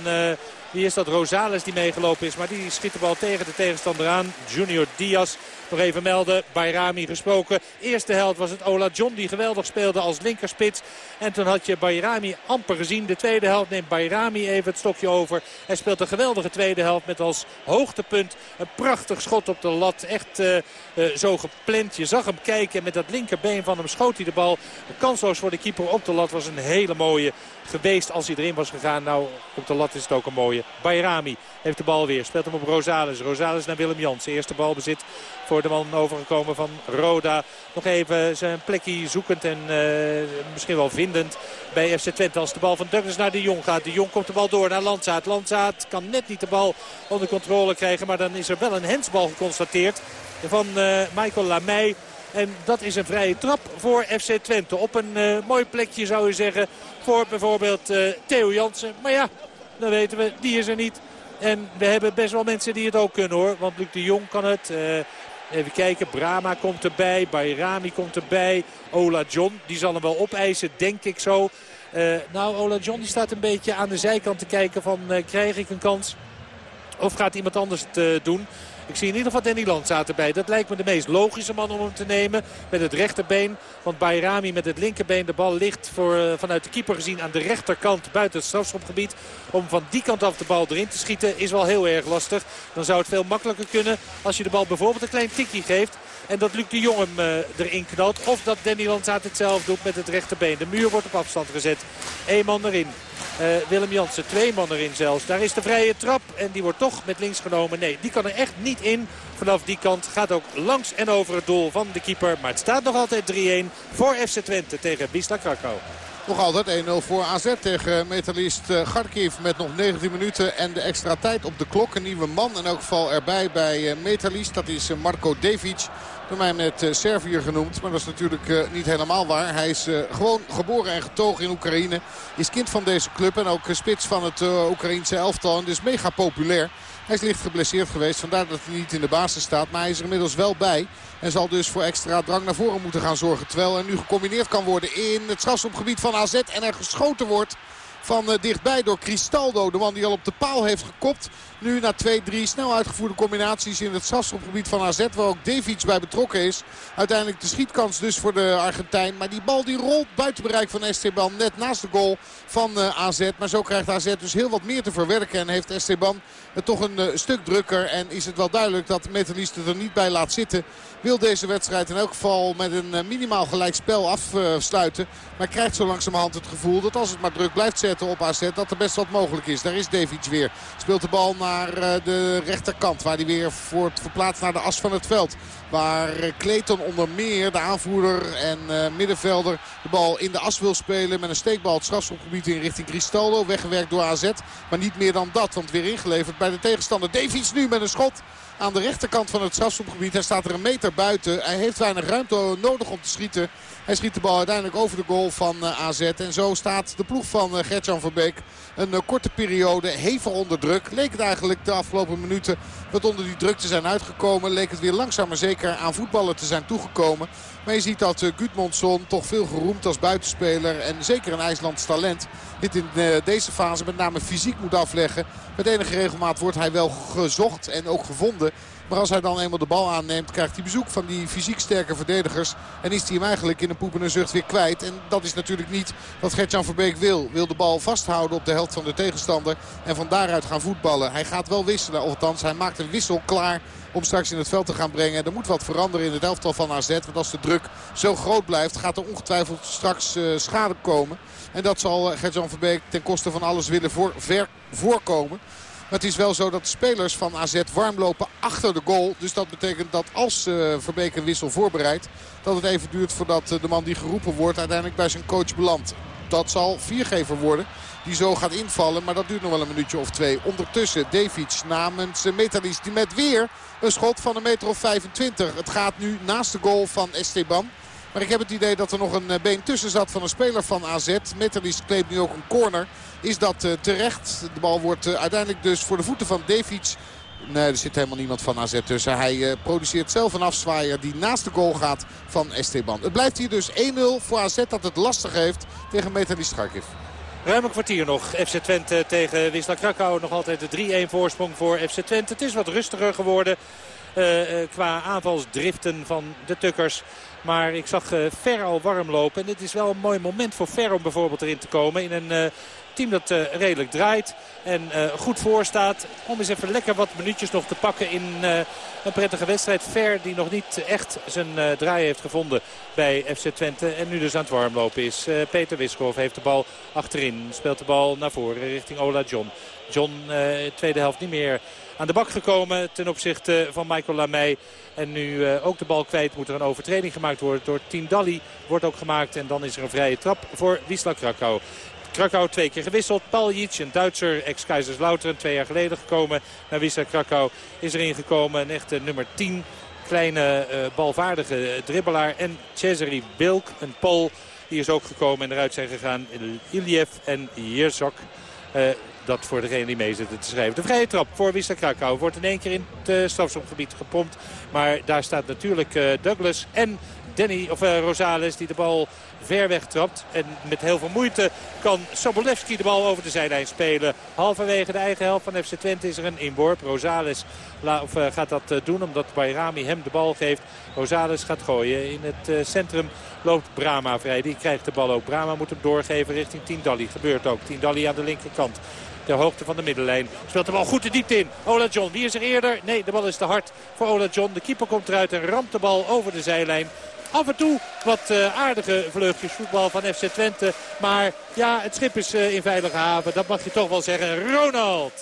Wie is dat? Rosales die meegelopen is. Maar die schiet de bal tegen de tegenstander aan. Junior Diaz nog even melden, Bayrami gesproken. Eerste helft was het Ola John die geweldig speelde als linkerspits. En toen had je Bayrami amper gezien. De tweede helft neemt Bayrami even het stokje over. Hij speelt een geweldige tweede helft met als hoogtepunt een prachtig schot op de lat. Echt uh, uh, zo gepland. Je zag hem kijken met dat linkerbeen van hem schoot hij de bal. Kansloos voor de keeper op de lat was een hele mooie geweest als hij erin was gegaan. Nou, op de lat is het ook een mooie. Bayrami heeft de bal weer. Speelt hem op Rosales. Rosales naar Willem Jans. Eerste balbezit voor de man overgekomen van Roda. Nog even zijn plekje zoekend en uh, misschien wel vindend bij FC Twente. Als de bal van Douglas naar de Jong gaat. De Jong komt de bal door naar Landzaat. Landzaat kan net niet de bal onder controle krijgen. Maar dan is er wel een hensbal geconstateerd van uh, Michael Lamey. En dat is een vrije trap voor FC Twente. Op een uh, mooi plekje zou je zeggen voor bijvoorbeeld uh, Theo Jansen. Maar ja, dan weten we, die is er niet. En we hebben best wel mensen die het ook kunnen hoor. Want Luc de Jong kan het. Uh, even kijken, Brama komt erbij. Bayrami komt erbij. Ola John, die zal hem wel opeisen, denk ik zo. Nou, Ola John die staat een beetje aan de zijkant te kijken van krijg ik een kans? Of gaat iemand anders het doen? Ik zie in ieder geval Danny Landzaat erbij. Dat lijkt me de meest logische man om hem te nemen. Met het rechterbeen. Want Bayrami met het linkerbeen. De bal ligt voor, uh, vanuit de keeper gezien aan de rechterkant buiten het strafschopgebied. Om van die kant af de bal erin te schieten is wel heel erg lastig. Dan zou het veel makkelijker kunnen als je de bal bijvoorbeeld een klein tikje geeft. En dat Luc de Jong hem uh, erin knalt. Of dat Danny Landzaat het zelf doet met het rechterbeen. De muur wordt op afstand gezet. Eén man erin. Uh, Willem Jansen, twee man erin zelfs. Daar is de vrije trap en die wordt toch met links genomen. Nee, die kan er echt niet in vanaf die kant. Gaat ook langs en over het doel van de keeper. Maar het staat nog altijd 3-1 voor FC Twente tegen Wisla Krakau. Nog altijd 1-0 voor AZ tegen metalist eh, Kharkiv met nog 19 minuten en de extra tijd op de klok. Een nieuwe man in elk geval erbij bij eh, metalist. Dat is Marko Devic. Door mij net uh, Serviër genoemd. Maar dat is natuurlijk uh, niet helemaal waar. Hij is uh, gewoon geboren en getogen in Oekraïne. Is kind van deze club en ook spits van het Oekraïense elftal. En dus mega populair. Hij is licht geblesseerd geweest. Vandaar dat hij niet in de basis staat. Maar hij is er inmiddels wel bij. En zal dus voor extra drang naar voren moeten gaan zorgen. Terwijl er nu gecombineerd kan worden in het strafschopgebied van AZ. En er geschoten wordt van dichtbij door Cristaldo. De man die al op de paal heeft gekopt. Nu na 2-3 snel uitgevoerde combinaties in het strafschopgebied van AZ. Waar ook Davids bij betrokken is. Uiteindelijk de schietkans dus voor de Argentijn. Maar die bal die rolt buiten bereik van Esteban. Net naast de goal van AZ. Maar zo krijgt AZ dus heel wat meer te verwerken. En heeft Esteban het toch een stuk drukker. En is het wel duidelijk dat Metalist er niet bij laat zitten. Wil deze wedstrijd in elk geval met een minimaal gelijk spel afsluiten. Maar krijgt zo langzamerhand het gevoel dat als het maar druk blijft zetten op AZ. Dat er best wat mogelijk is. Daar is Davids weer. Speelt de bal naar de rechterkant. Waar hij weer wordt verplaatst naar de as van het veld. Waar Clayton onder meer, de aanvoerder en middenvelder, de bal in de as wil spelen. Met een steekbal het strafschopgebied in richting Cristaldo. Weggewerkt door AZ. Maar niet meer dan dat. Want weer ingeleverd bij de tegenstander. Davies nu met een schot aan de rechterkant van het strafschopgebied. Hij staat er een meter buiten. Hij heeft weinig ruimte nodig om te schieten. Hij schiet de bal uiteindelijk over de goal van AZ. En zo staat de ploeg van Gertjan Verbeek een korte periode hevig onder druk. Leek het eigenlijk de afgelopen minuten wat onder die druk te zijn uitgekomen. Leek het weer langzaam maar zeker aan voetballen te zijn toegekomen. Maar je ziet dat Gudmondsson toch veel geroemd als buitenspeler. En zeker een IJslands talent. Dit in deze fase met name fysiek moet afleggen. Met enige regelmaat wordt hij wel gezocht en ook gevonden. Maar als hij dan eenmaal de bal aanneemt, krijgt hij bezoek van die fysiek sterke verdedigers. En is hij hem eigenlijk in een poep en een zucht weer kwijt. En dat is natuurlijk niet wat Gertjan Verbeek wil. Wil de bal vasthouden op de helft van de tegenstander. En van daaruit gaan voetballen. Hij gaat wel wisselen. Althans, hij maakt een wissel klaar om straks in het veld te gaan brengen. Er moet wat veranderen in het elftal van AZ. Want als de druk zo groot blijft, gaat er ongetwijfeld straks uh, schade komen. En dat zal Gertjan Verbeek ten koste van alles willen voor, ver, voorkomen. Maar het is wel zo dat de spelers van AZ warm lopen achter de goal. Dus dat betekent dat als uh, Verbeek een wissel voorbereidt... dat het even duurt voordat uh, de man die geroepen wordt uiteindelijk bij zijn coach belandt. Dat zal viergever worden die zo gaat invallen. Maar dat duurt nog wel een minuutje of twee. Ondertussen Davids namens Metalis die met weer een schot van een meter of 25. Het gaat nu naast de goal van Esteban. Maar ik heb het idee dat er nog een been tussen zat van een speler van AZ. Metalis claimt nu ook een corner. Is dat uh, terecht? De bal wordt uh, uiteindelijk dus voor de voeten van Davids. Nee, er zit helemaal niemand van AZ tussen. Hij produceert zelf een afzwaaier die naast de goal gaat van Esteban. Het blijft hier dus 1-0 voor AZ dat het lastig heeft tegen Metalist Kharkiv. Ruim een kwartier nog. FC Twente tegen Wisla Krakau. Nog altijd de 3-1 voorsprong voor FC Twente. Het is wat rustiger geworden uh, qua aanvalsdriften van de Tukkers. Maar ik zag uh, Fer al warm lopen. En dit is wel een mooi moment voor Fer om bijvoorbeeld erin te komen. In een team dat uh, redelijk draait en uh, goed voor staat. Om eens even lekker wat minuutjes nog te pakken in uh, een prettige wedstrijd. Ver die nog niet echt zijn draai heeft gevonden bij FC Twente. En nu dus aan het warmlopen is. Peter Wiskhoff heeft de bal achterin. Speelt de bal naar voren richting Ola John. John tweede helft niet meer aan de bak gekomen ten opzichte van Michael Lamey. En nu ook de bal kwijt moet er een overtreding gemaakt worden door Team Dali. Wordt ook gemaakt en dan is er een vrije trap voor Wisla Krakau. Krakau twee keer gewisseld. Paljic, een Duitser, ex-Kaiserslautern, twee jaar geleden gekomen naar Wisla Krakau. Is erin gekomen, een echte nummer 10. Kleine uh, balvaardige dribbelaar. En Cesare Bilk, een Pool, die is ook gekomen en eruit zijn gegaan. Iliev en Jerzak. Uh, dat voor degene die mee zitten te schrijven. De vrije trap voor Wisla Krakau wordt in één keer in het uh, gepompt. Maar daar staat natuurlijk Douglas en Danny, of uh, Rosales die de bal ver weg trapt. En met heel veel moeite kan Sobolewski de bal over de zijlijn spelen. Halverwege de eigen helft van FC Twente is er een inworp. Rosales of, uh, gaat dat uh, doen omdat Bayrami hem de bal geeft. Rosales gaat gooien. In het centrum loopt Brama vrij. Die krijgt de bal ook. Brama moet hem doorgeven richting Tindalli. Gebeurt ook. Tindalli aan de linkerkant. Ter hoogte van de middenlijn. Speelt de bal goed de diepte in. Ola John. Wie is er eerder? Nee, de bal is te hard voor Ola John. De keeper komt eruit en ramt de bal over de zijlijn. Af en toe wat uh, aardige vleugjes voetbal van FC Twente. Maar ja, het schip is uh, in veilige haven. Dat mag je toch wel zeggen. Ronald.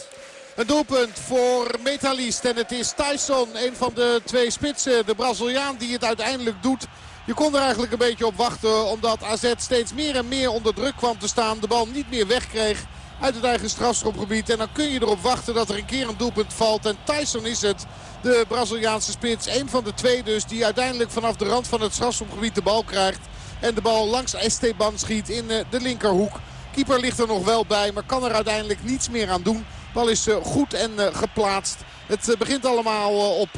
Een doelpunt voor Metalist. En het is Tyson, een van de twee spitsen. De Braziliaan die het uiteindelijk doet. Je kon er eigenlijk een beetje op wachten. Omdat AZ steeds meer en meer onder druk kwam te staan. De bal niet meer wegkreeg uit het eigen strafschopgebied. En dan kun je erop wachten dat er een keer een doelpunt valt. En Tyson is het, de Braziliaanse spits. Een van de twee dus die uiteindelijk vanaf de rand van het strafschopgebied de bal krijgt. En de bal langs Esteban schiet in de linkerhoek. Keeper ligt er nog wel bij, maar kan er uiteindelijk niets meer aan doen. De bal is goed en geplaatst. Het begint allemaal op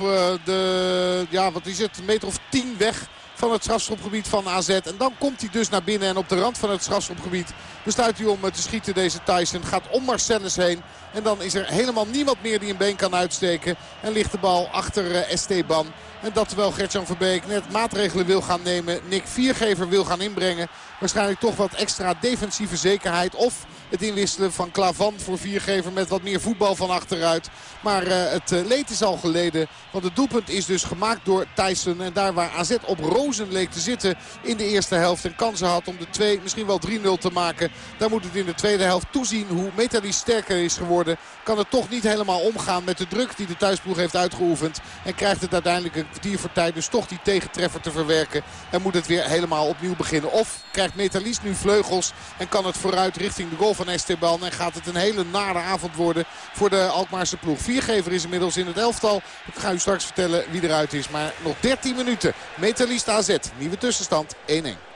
de, ja wat is het, meter of tien weg van het strafschopgebied van AZ. En dan komt hij dus naar binnen en op de rand van het strafschopgebied Besluit hij om te schieten deze Tyson. Gaat om Marcellus heen. En dan is er helemaal niemand meer die een been kan uitsteken. En ligt de bal achter Esteban. En dat terwijl Gertjan Verbeek net maatregelen wil gaan nemen. Nick Viergever wil gaan inbrengen. Waarschijnlijk toch wat extra defensieve zekerheid. Of het inwisselen van Klavan voor Viergever met wat meer voetbal van achteruit. Maar uh, het uh, leed is al geleden. Want het doelpunt is dus gemaakt door Tyson. En daar waar AZ op rozen leek te zitten in de eerste helft. En kansen had om de 2, misschien wel 3-0 te maken. Daar moet het in de tweede helft toezien hoe Metali sterker is geworden. Kan het toch niet helemaal omgaan met de druk die de thuisploeg heeft uitgeoefend. En krijgt het uiteindelijk een kwartier voor tijd dus toch die tegentreffer te verwerken. En moet het weer helemaal opnieuw beginnen. Of krijgt Metalist nu vleugels en kan het vooruit richting de goal van Esteban. En gaat het een hele nare avond worden voor de Alkmaarse ploeg. Viergever is inmiddels in het elftal. Ik ga u straks vertellen wie eruit is. Maar nog 13 minuten. Metalist AZ. Nieuwe tussenstand 1-1.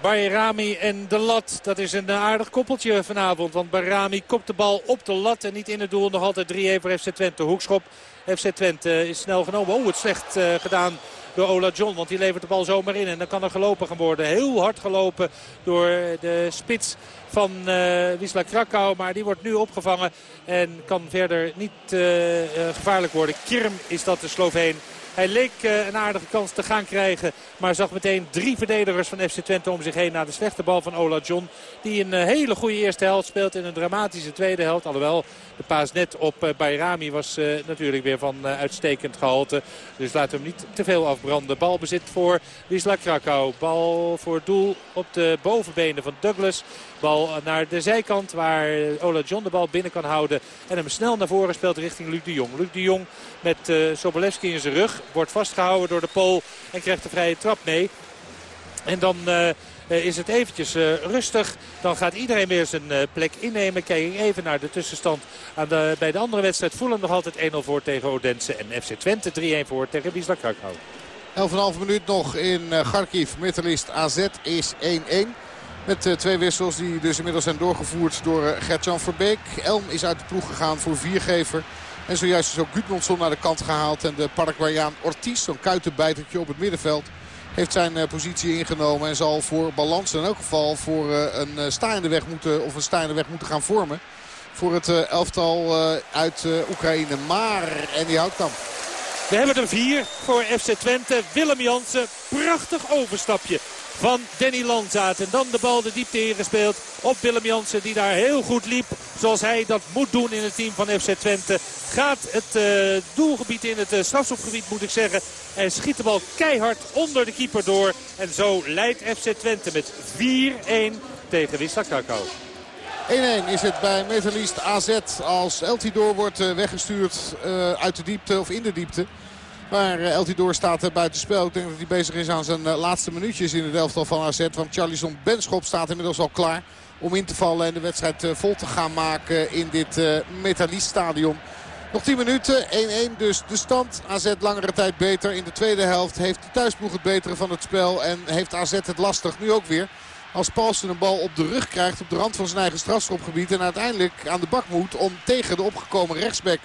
Bayrami en de lat. Dat is een aardig koppeltje vanavond. Want Bayrami kopt de bal op de lat en niet in het doel. Nog altijd 3-1 voor FC Twente. Hoekschop. FC Twente is snel genomen. Oh, het slecht uh, gedaan door Ola John. Want die levert de bal zomaar in. En dan kan er gelopen gaan worden. Heel hard gelopen door de spits van uh, Wisla Krakau. Maar die wordt nu opgevangen en kan verder niet uh, gevaarlijk worden. Kirm is dat de Sloveen. Hij leek uh, een aardige kans te gaan krijgen. Maar zag meteen drie verdedigers van FC Twente om zich heen. Na de slechte bal van Ola John. Die een uh, hele goede eerste helft speelt in een dramatische tweede helft. Alhoewel de paas net op uh, Bayrami was natuurlijk weer van uitstekend gehalte. Dus laten we hem niet te veel afbranden. Balbezit voor Wisla Krakau. Bal voor doel op de bovenbenen van Douglas. Bal naar de zijkant waar Ola John de bal binnen kan houden. En hem snel naar voren speelt richting Luc de Jong. Luc de Jong met Sobolewski in zijn rug. Wordt vastgehouden door de Pool en krijgt de vrije trap mee. En dan uh, is het eventjes uh, rustig. Dan gaat iedereen weer zijn plek innemen. Kijk ik even naar de tussenstand aan bij de andere wedstrijd. Voelen nog altijd 1-0 voor tegen Odense. En FC Twente 3-1 voor tegen Wisla Krakau. 11,5 minuut nog in Kharkiv. Metalist AZ is 1-1. Met twee wissels die dus inmiddels zijn doorgevoerd door Gertjan Verbeek. Elm is uit de ploeg gegaan voor viergever. En zojuist is ook Gudmundsson naar de kant gehaald. En de Paraguayaan Ortiz, zo'n kuitenbijtertje op het middenveld... heeft zijn uh, positie ingenomen en zal voor balans in elk geval voor een staande weg moeten, of een staande weg moeten gaan vormen. Voor het elftal uit Oekraïne. Maar, en die houdt. We hebben er vier voor FC Twente. Willem Jansen, prachtig overstapje van Danny Landzaat. En dan de bal de diepte ingespeeld op Willem Jansen die daar heel goed liep. Zoals hij dat moet doen in het team van FC Twente. Gaat het uh, doelgebied in het uh, strafschopgebied moet ik zeggen. En schiet de bal keihard onder de keeper door. En zo leidt FC Twente met 4-1 tegen Wisla Krakau. 1-1 is het bij Metalist AZ als Eltidoor wordt uh, weggestuurd uit de diepte of in de diepte. Maar El Tidor staat buiten spel. Ik denk dat hij bezig is aan zijn laatste minuutjes in het elftal van AZ. Want Charlison Benschop staat inmiddels al klaar om in te vallen en de wedstrijd vol te gaan maken in dit uh, stadion. Nog 10 minuten, 1-1 dus de stand. AZ langere tijd beter. In de tweede helft heeft de thuisploeg het betere van het spel. En heeft AZ het lastig. Nu ook weer. Als Paulsen een bal op de rug krijgt op de rand van zijn eigen strafschopgebied. En uiteindelijk aan de bak moet om tegen de opgekomen rechtsback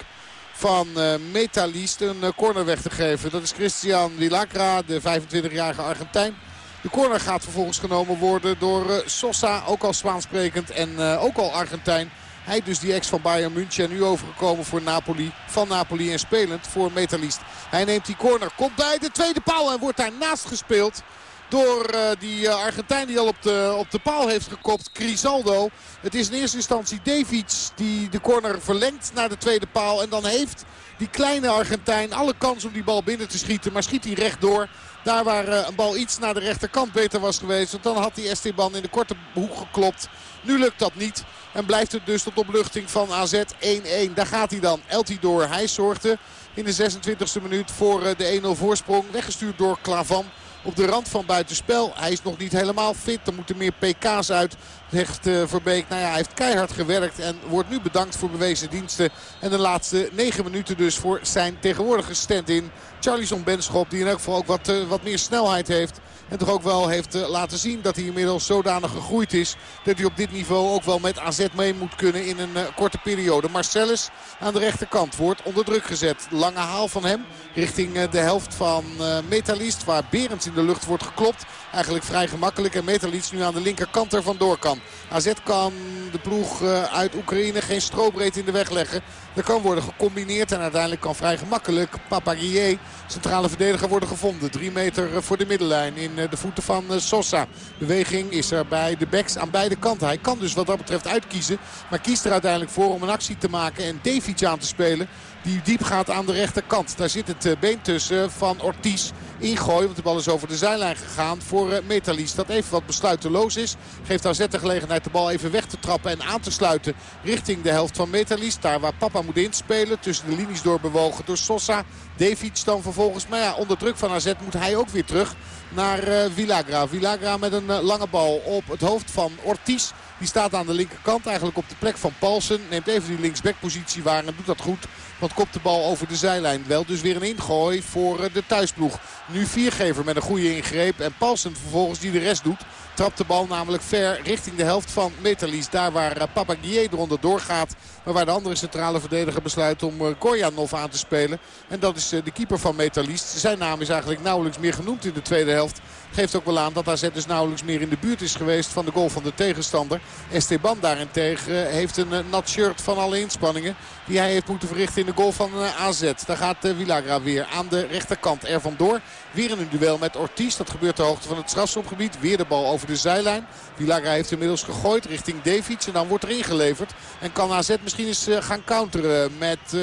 van uh, Metalist een uh, corner weg te geven. Dat is Christian Vilacra, de 25-jarige Argentijn. De corner gaat vervolgens genomen worden door uh, Sosa, ook al Spaans en ook al Argentijn. Hij dus die ex van Bayern München nu overgekomen voor Napoli. Van Napoli en spelend voor Metalist. Hij neemt die corner, komt bij de tweede paal en wordt daar naast gespeeld door uh, die uh, Argentijn die al op de, op de paal heeft gekopt. Crisaldo. Het is in eerste instantie Davids die de corner verlengt naar de tweede paal. En dan heeft die kleine Argentijn alle kans om die bal binnen te schieten. Maar schiet hij rechtdoor. Daar waar uh, een bal iets naar de rechterkant beter was geweest. Want dan had die Esteban in de korte hoek geklopt. Nu lukt dat niet. En blijft het dus tot opluchting van AZ 1-1. Daar gaat hij dan. Eltidoor. Hij zorgde in de 26e minuut voor de 1-0 voorsprong. Weggestuurd door Klavan op de rand van buitenspel. Hij is nog niet helemaal fit. Er moeten meer PK's uit. Zegt uh, Verbeek, nou ja, hij heeft keihard gewerkt en wordt nu bedankt voor bewezen diensten. En de laatste negen minuten dus voor zijn tegenwoordige stand-in. Charlison Benschop, die in elk geval ook wat, uh, wat meer snelheid heeft. En toch ook wel heeft uh, laten zien dat hij inmiddels zodanig gegroeid is. Dat hij op dit niveau ook wel met AZ mee moet kunnen in een uh, korte periode. Marcellus aan de rechterkant wordt onder druk gezet. Lange haal van hem richting uh, de helft van Metalist. Waar Berends in de lucht wordt geklopt. Eigenlijk vrij gemakkelijk. En Metalist nu aan de linkerkant er vandoor kan. AZ kan de ploeg eh, uit Oekraïne geen strobreed in de weg leggen. Er kan worden gecombineerd en uiteindelijk kan vrij gemakkelijk Papaguier, centrale verdediger, worden gevonden. Drie meter voor de middenlijn in de voeten van Sosa. Beweging is er bij de backs aan beide kanten. Hij kan dus wat dat betreft uitkiezen. Maar kiest er uiteindelijk voor om een actie te maken en Davids aan te spelen. Die diep gaat aan de rechterkant. Daar zit het been tussen van Ortiz ingooi. Want de bal is over de zijlijn gegaan voor uh, Metalis. Dat even wat besluiteloos is. Geeft AZ de gelegenheid de bal even weg te trappen en aan te sluiten richting de helft van Metalis. Daar waar Papa moet inspelen. Tussen de linies door bewogen door Sosa. Davids dan vervolgens. Maar ja, onder druk van AZ moet hij ook weer terug naar uh, Villagra. Villagra met een lange bal op het hoofd van Ortiz. Die staat aan de linkerkant eigenlijk op de plek van Paulsen. Neemt even die linksbackpositie waar en doet dat goed. Want kopt de bal over de zijlijn. Wel dus weer een ingooi voor de thuisploeg. Nu viergever met een goede ingreep. En Paulsen vervolgens die de rest doet. Trapt de bal namelijk ver richting de helft van Metalis. Daar waar uh, Papagier eronder doorgaat. Maar waar de andere centrale verdediger besluit om uh, Korjanov aan te spelen. En dat is uh, de keeper van Metalis. Zijn naam is eigenlijk nauwelijks meer genoemd in de tweede helft. Geeft ook wel aan dat AZ dus nauwelijks meer in de buurt is geweest van de goal van de tegenstander. Esteban daarentegen heeft een nat shirt van alle inspanningen die hij heeft moeten verrichten in de goal van AZ. Daar gaat Villagra weer aan de rechterkant er vandoor. Weer in een duel met Ortiz. Dat gebeurt ter hoogte van het strafschopgebied. Weer de bal over de zijlijn. Villagra heeft inmiddels gegooid richting Davids. En dan wordt er ingeleverd. En kan AZ misschien eens gaan counteren met uh,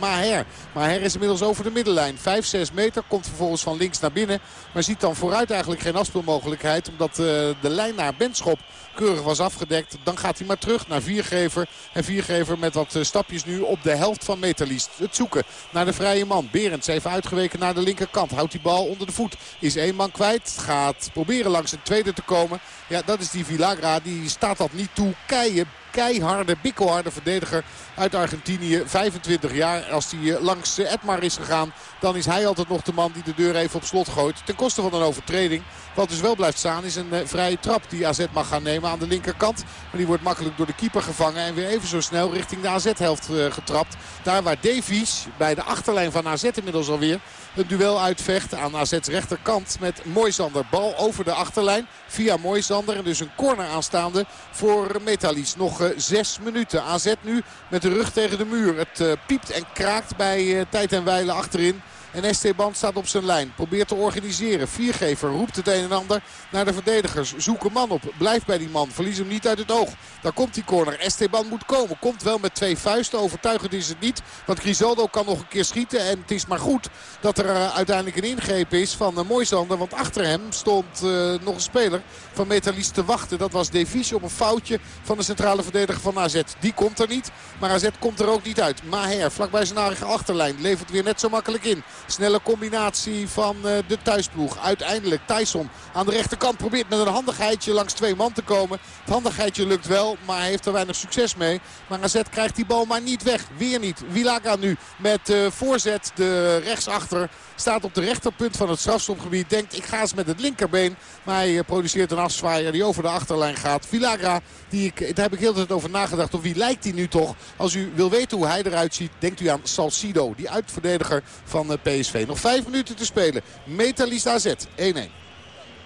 Maher. Maher is inmiddels over de middenlijn. 5-6 meter. Komt vervolgens van links naar binnen. Maar ziet dan vooruit eigenlijk geen afspeelmogelijkheid. Omdat uh, de lijn naar Benschop keurig was afgedekt. Dan gaat hij maar terug naar Viergever. En Viergever met wat stapjes nu op de helft van Metalist. Het zoeken naar de vrije man. Berends even uitgeweken naar de linkerkant. Houdt die bal onder de voet. Is één man kwijt. Gaat proberen langs een tweede te komen. Ja, dat is die Villagra. Die staat dat niet toe. Keien keiharde, bikkelharde verdediger uit Argentinië. 25 jaar. Als hij langs Edmar is gegaan, dan is hij altijd nog de man die de deur even op slot gooit. Ten koste van een overtreding. Wat dus wel blijft staan is een uh, vrije trap die AZ mag gaan nemen aan de linkerkant. Maar die wordt makkelijk door de keeper gevangen. En weer even zo snel richting de AZ-helft getrapt. Daar waar Davies bij de achterlijn van AZ inmiddels alweer een duel uitvecht aan AZ's rechterkant met Moisander. Bal over de achterlijn via Moisander. En dus een corner aanstaande voor Metalis. Nog zes minuten. AZ nu met de rug tegen de muur. Het uh, piept en kraakt bij uh, tijd en wijle achterin. En Esteban staat op zijn lijn. Probeert te organiseren. Viergever roept het een en ander naar de verdedigers. Zoek een man op. Blijf bij die man. Verlies hem niet uit het oog. Daar komt die corner. Esteban moet komen. Komt wel met twee vuisten. Overtuigend is het niet. Want Grisaldo kan nog een keer schieten. En het is maar goed dat er uh, uiteindelijk een ingreep is van uh, Moisander. Want achter hem stond uh, nog een speler van Metalis te wachten. Dat was Devies op een foutje van de centrale verdediger van AZ. Die komt er niet. Maar AZ komt er ook niet uit. Maher vlakbij zijn eigen achterlijn. Levert weer net zo makkelijk in. Snelle combinatie van uh, de thuisploeg. Uiteindelijk Tyson aan de rechterkant probeert met een handigheidje langs twee man te komen. Het handigheidje lukt wel, maar hij heeft er weinig succes mee. Maar AZ krijgt die bal maar niet weg. Weer niet. Wilaga nu met uh, voorzet. De rechtsachter staat op de rechterpunt van het strafstopgebied. Denkt ik ga eens met het linkerbeen. Maar hij uh, produceert een afzwaaier die over de achterlijn gaat. Villagra, die ik, daar heb ik heel de tijd over nagedacht. Of wie lijkt hij nu toch? Als u wil weten hoe hij eruit ziet, denkt u aan Salcido. Die uitverdediger van uh, PSV. Nog vijf minuten te spelen. Metalist AZ 1-1.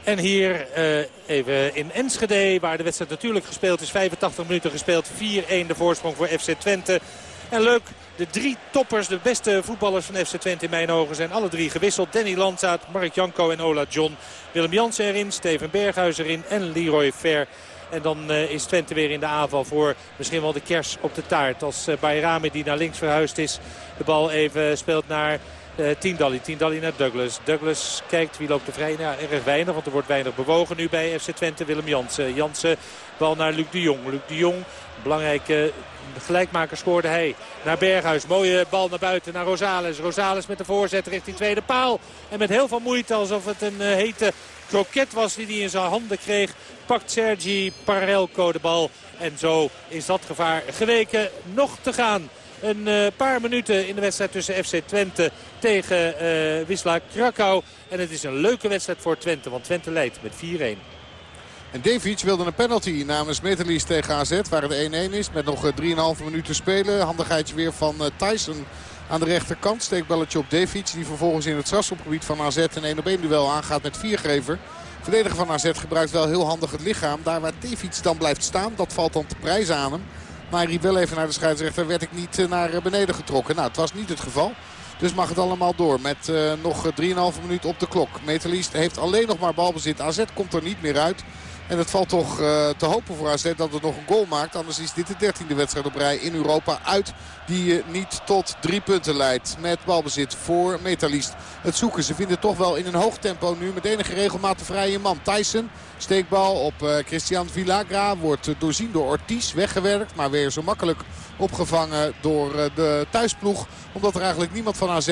En hier uh, even in Enschede, waar de wedstrijd natuurlijk gespeeld is. 85 minuten gespeeld, 4-1 de voorsprong voor FC Twente. En leuk, de drie toppers, de beste voetballers van FC Twente in mijn ogen zijn alle drie gewisseld. Danny Landzaat, Mark Janko en Ola John. Willem Jansen erin, Steven Berghuis erin en Leroy Fer. En dan uh, is Twente weer in de aanval voor misschien wel de kers op de taart. Als uh, Bayrami die naar links verhuisd is de bal even speelt naar uh, Tiendalli. Tiendalli naar Douglas. Douglas kijkt wie loopt er vrij. Nou, erg weinig, want er wordt weinig bewogen nu bij FC Twente. Willem Jansen. Jansen, bal naar Luc de Jong. Luc de Jong, belangrijke gelijkmaker scoorde hij. Naar Berghuis. Mooie bal naar buiten naar Rosales. Rosales met de voorzet richting tweede paal. En met heel veel moeite alsof het een uh, hete kroket was die hij in zijn handen kreeg. Pakt Sergi Parelko de bal. En zo is dat gevaar geweken. Nog te gaan. Een uh, paar minuten in de wedstrijd tussen FC Twente tegen uh, Wisla Krakau. En het is een leuke wedstrijd voor Twente, want Twente leidt met 4-1. En Davids wilde een penalty namens Metalist tegen AZ, waar het 1-1 is. Met nog 3,5 minuten spelen. Handigheidje weer van Tyson aan de rechterkant. Steekballetje op Davids, die vervolgens in het strafschopgebied van AZ een 1-op-1 duel aangaat met Viergever. verdediger van AZ gebruikt wel heel handig het lichaam. Daar waar Tevic dan blijft staan, dat valt dan te prijs aan hem. Maar hij riep wel even naar de scheidsrechter, werd ik niet naar beneden getrokken. Nou, het was niet het geval. Dus mag het allemaal door met uh, nog 3,5 minuut op de klok. Metalist heeft alleen nog maar balbezit. AZ komt er niet meer uit. En het valt toch uh, te hopen voor AZ dat het nog een goal maakt. Anders is dit de dertiende wedstrijd op rij in Europa uit. Die uh, niet tot drie punten leidt met balbezit voor Metalist. Het zoeken, ze vinden toch wel in een hoog tempo nu met enige regelmaat de vrije man. Tyson, steekbal op uh, Christian Villagra. Wordt doorzien door Ortiz, weggewerkt. Maar weer zo makkelijk opgevangen door de thuisploeg. Omdat er eigenlijk niemand van AZ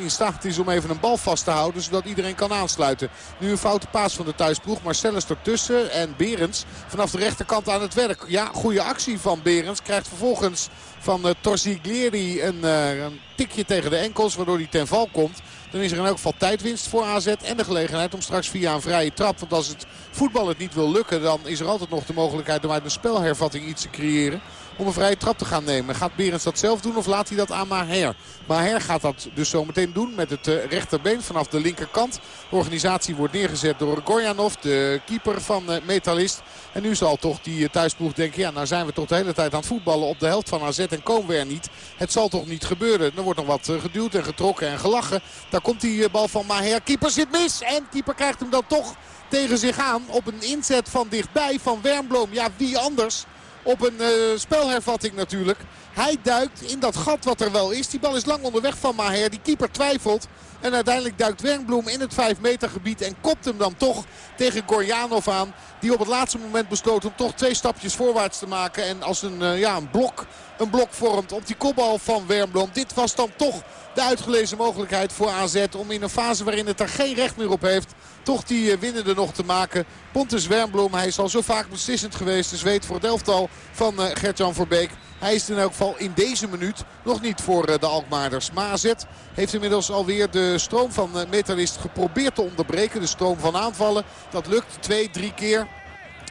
in staat is om even een bal vast te houden. Zodat iedereen kan aansluiten. Nu een foute paas van de thuisploeg. Marcellus ertussen en Berends vanaf de rechterkant aan het werk. Ja, goede actie van Berends. Krijgt vervolgens van uh, Torsiglieri een, uh, een tikje tegen de enkels waardoor hij ten val komt. Dan is er in elk geval tijdwinst voor AZ en de gelegenheid om straks via een vrije trap. Want als het voetbal het niet wil lukken dan is er altijd nog de mogelijkheid om uit een spelhervatting iets te creëren om een vrije trap te gaan nemen. Gaat Berends dat zelf doen of laat hij dat aan Maher? Maher gaat dat dus zo meteen doen met het uh, rechterbeen vanaf de linkerkant. De organisatie wordt neergezet door Gorjanov, de keeper van uh, Metalist. En nu zal toch die uh, thuisploeg denken, ja nou zijn we toch de hele tijd aan het voetballen op de helft van AZ en komen we er niet. Het zal toch niet gebeuren. Er wordt nog wat geduwd en getrokken en gelachen. Daar komt die bal van Maher. Keeper zit mis en keeper krijgt hem dan toch tegen zich aan op een inzet van dichtbij van Wernbloem. Ja, wie anders? Op een uh, spelhervatting natuurlijk. Hij duikt in dat gat wat er wel is. Die bal is lang onderweg van Maher. Die keeper twijfelt. En uiteindelijk duikt Wernbloem in het 5 meter gebied en kopt hem dan toch tegen Gorjanov aan. Die op het laatste moment besloot om toch twee stapjes voorwaarts te maken. En als een, uh, ja, een, blok, een blok vormt op die kopbal van Wernbloem. Dit was dan toch de uitgelezen mogelijkheid voor AZ om in een fase waarin het er geen recht meer op heeft toch die uh, winnende nog te maken. Pontus Wernbloem, hij is al zo vaak beslissend geweest. De zweet voor het elftal van uh, Gertjan Verbeek. Hij is in elk geval in deze minuut nog niet voor uh, de Alkmaarders. Maar AZ heeft inmiddels alweer de stroom van Metalist geprobeerd te onderbreken. De stroom van aanvallen. Dat lukt twee, drie keer.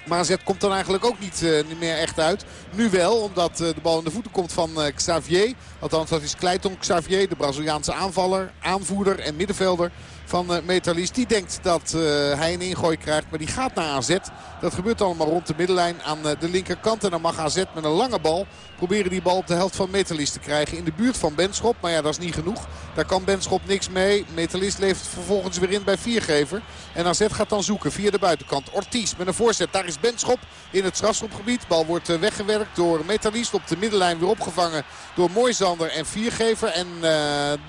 Maar AZ komt dan eigenlijk ook niet, uh, niet, meer echt uit. Nu wel, omdat uh, de bal in de voeten komt van uh, Xavier. Althans, dat is Kleiton Xavier, de Braziliaanse aanvaller, aanvoerder en middenvelder van uh, Metalist. Die denkt dat uh, hij een ingooi krijgt, maar die gaat naar AZ. Dat gebeurt allemaal rond de middenlijn aan uh, de linkerkant. En dan mag AZ met een lange bal proberen die bal op de helft van Metalist te krijgen. In de buurt van Benschop, maar ja dat is niet genoeg. Daar kan Benschop niks mee. Metalist levert vervolgens weer in bij Viergever. En AZ gaat dan zoeken via de buitenkant. Ortiz met een voorzet, daar is Benschop in het strafschopgebied. Bal wordt weggewerkt door Metalist. Op de middenlijn weer opgevangen door Moisander en Viergever. En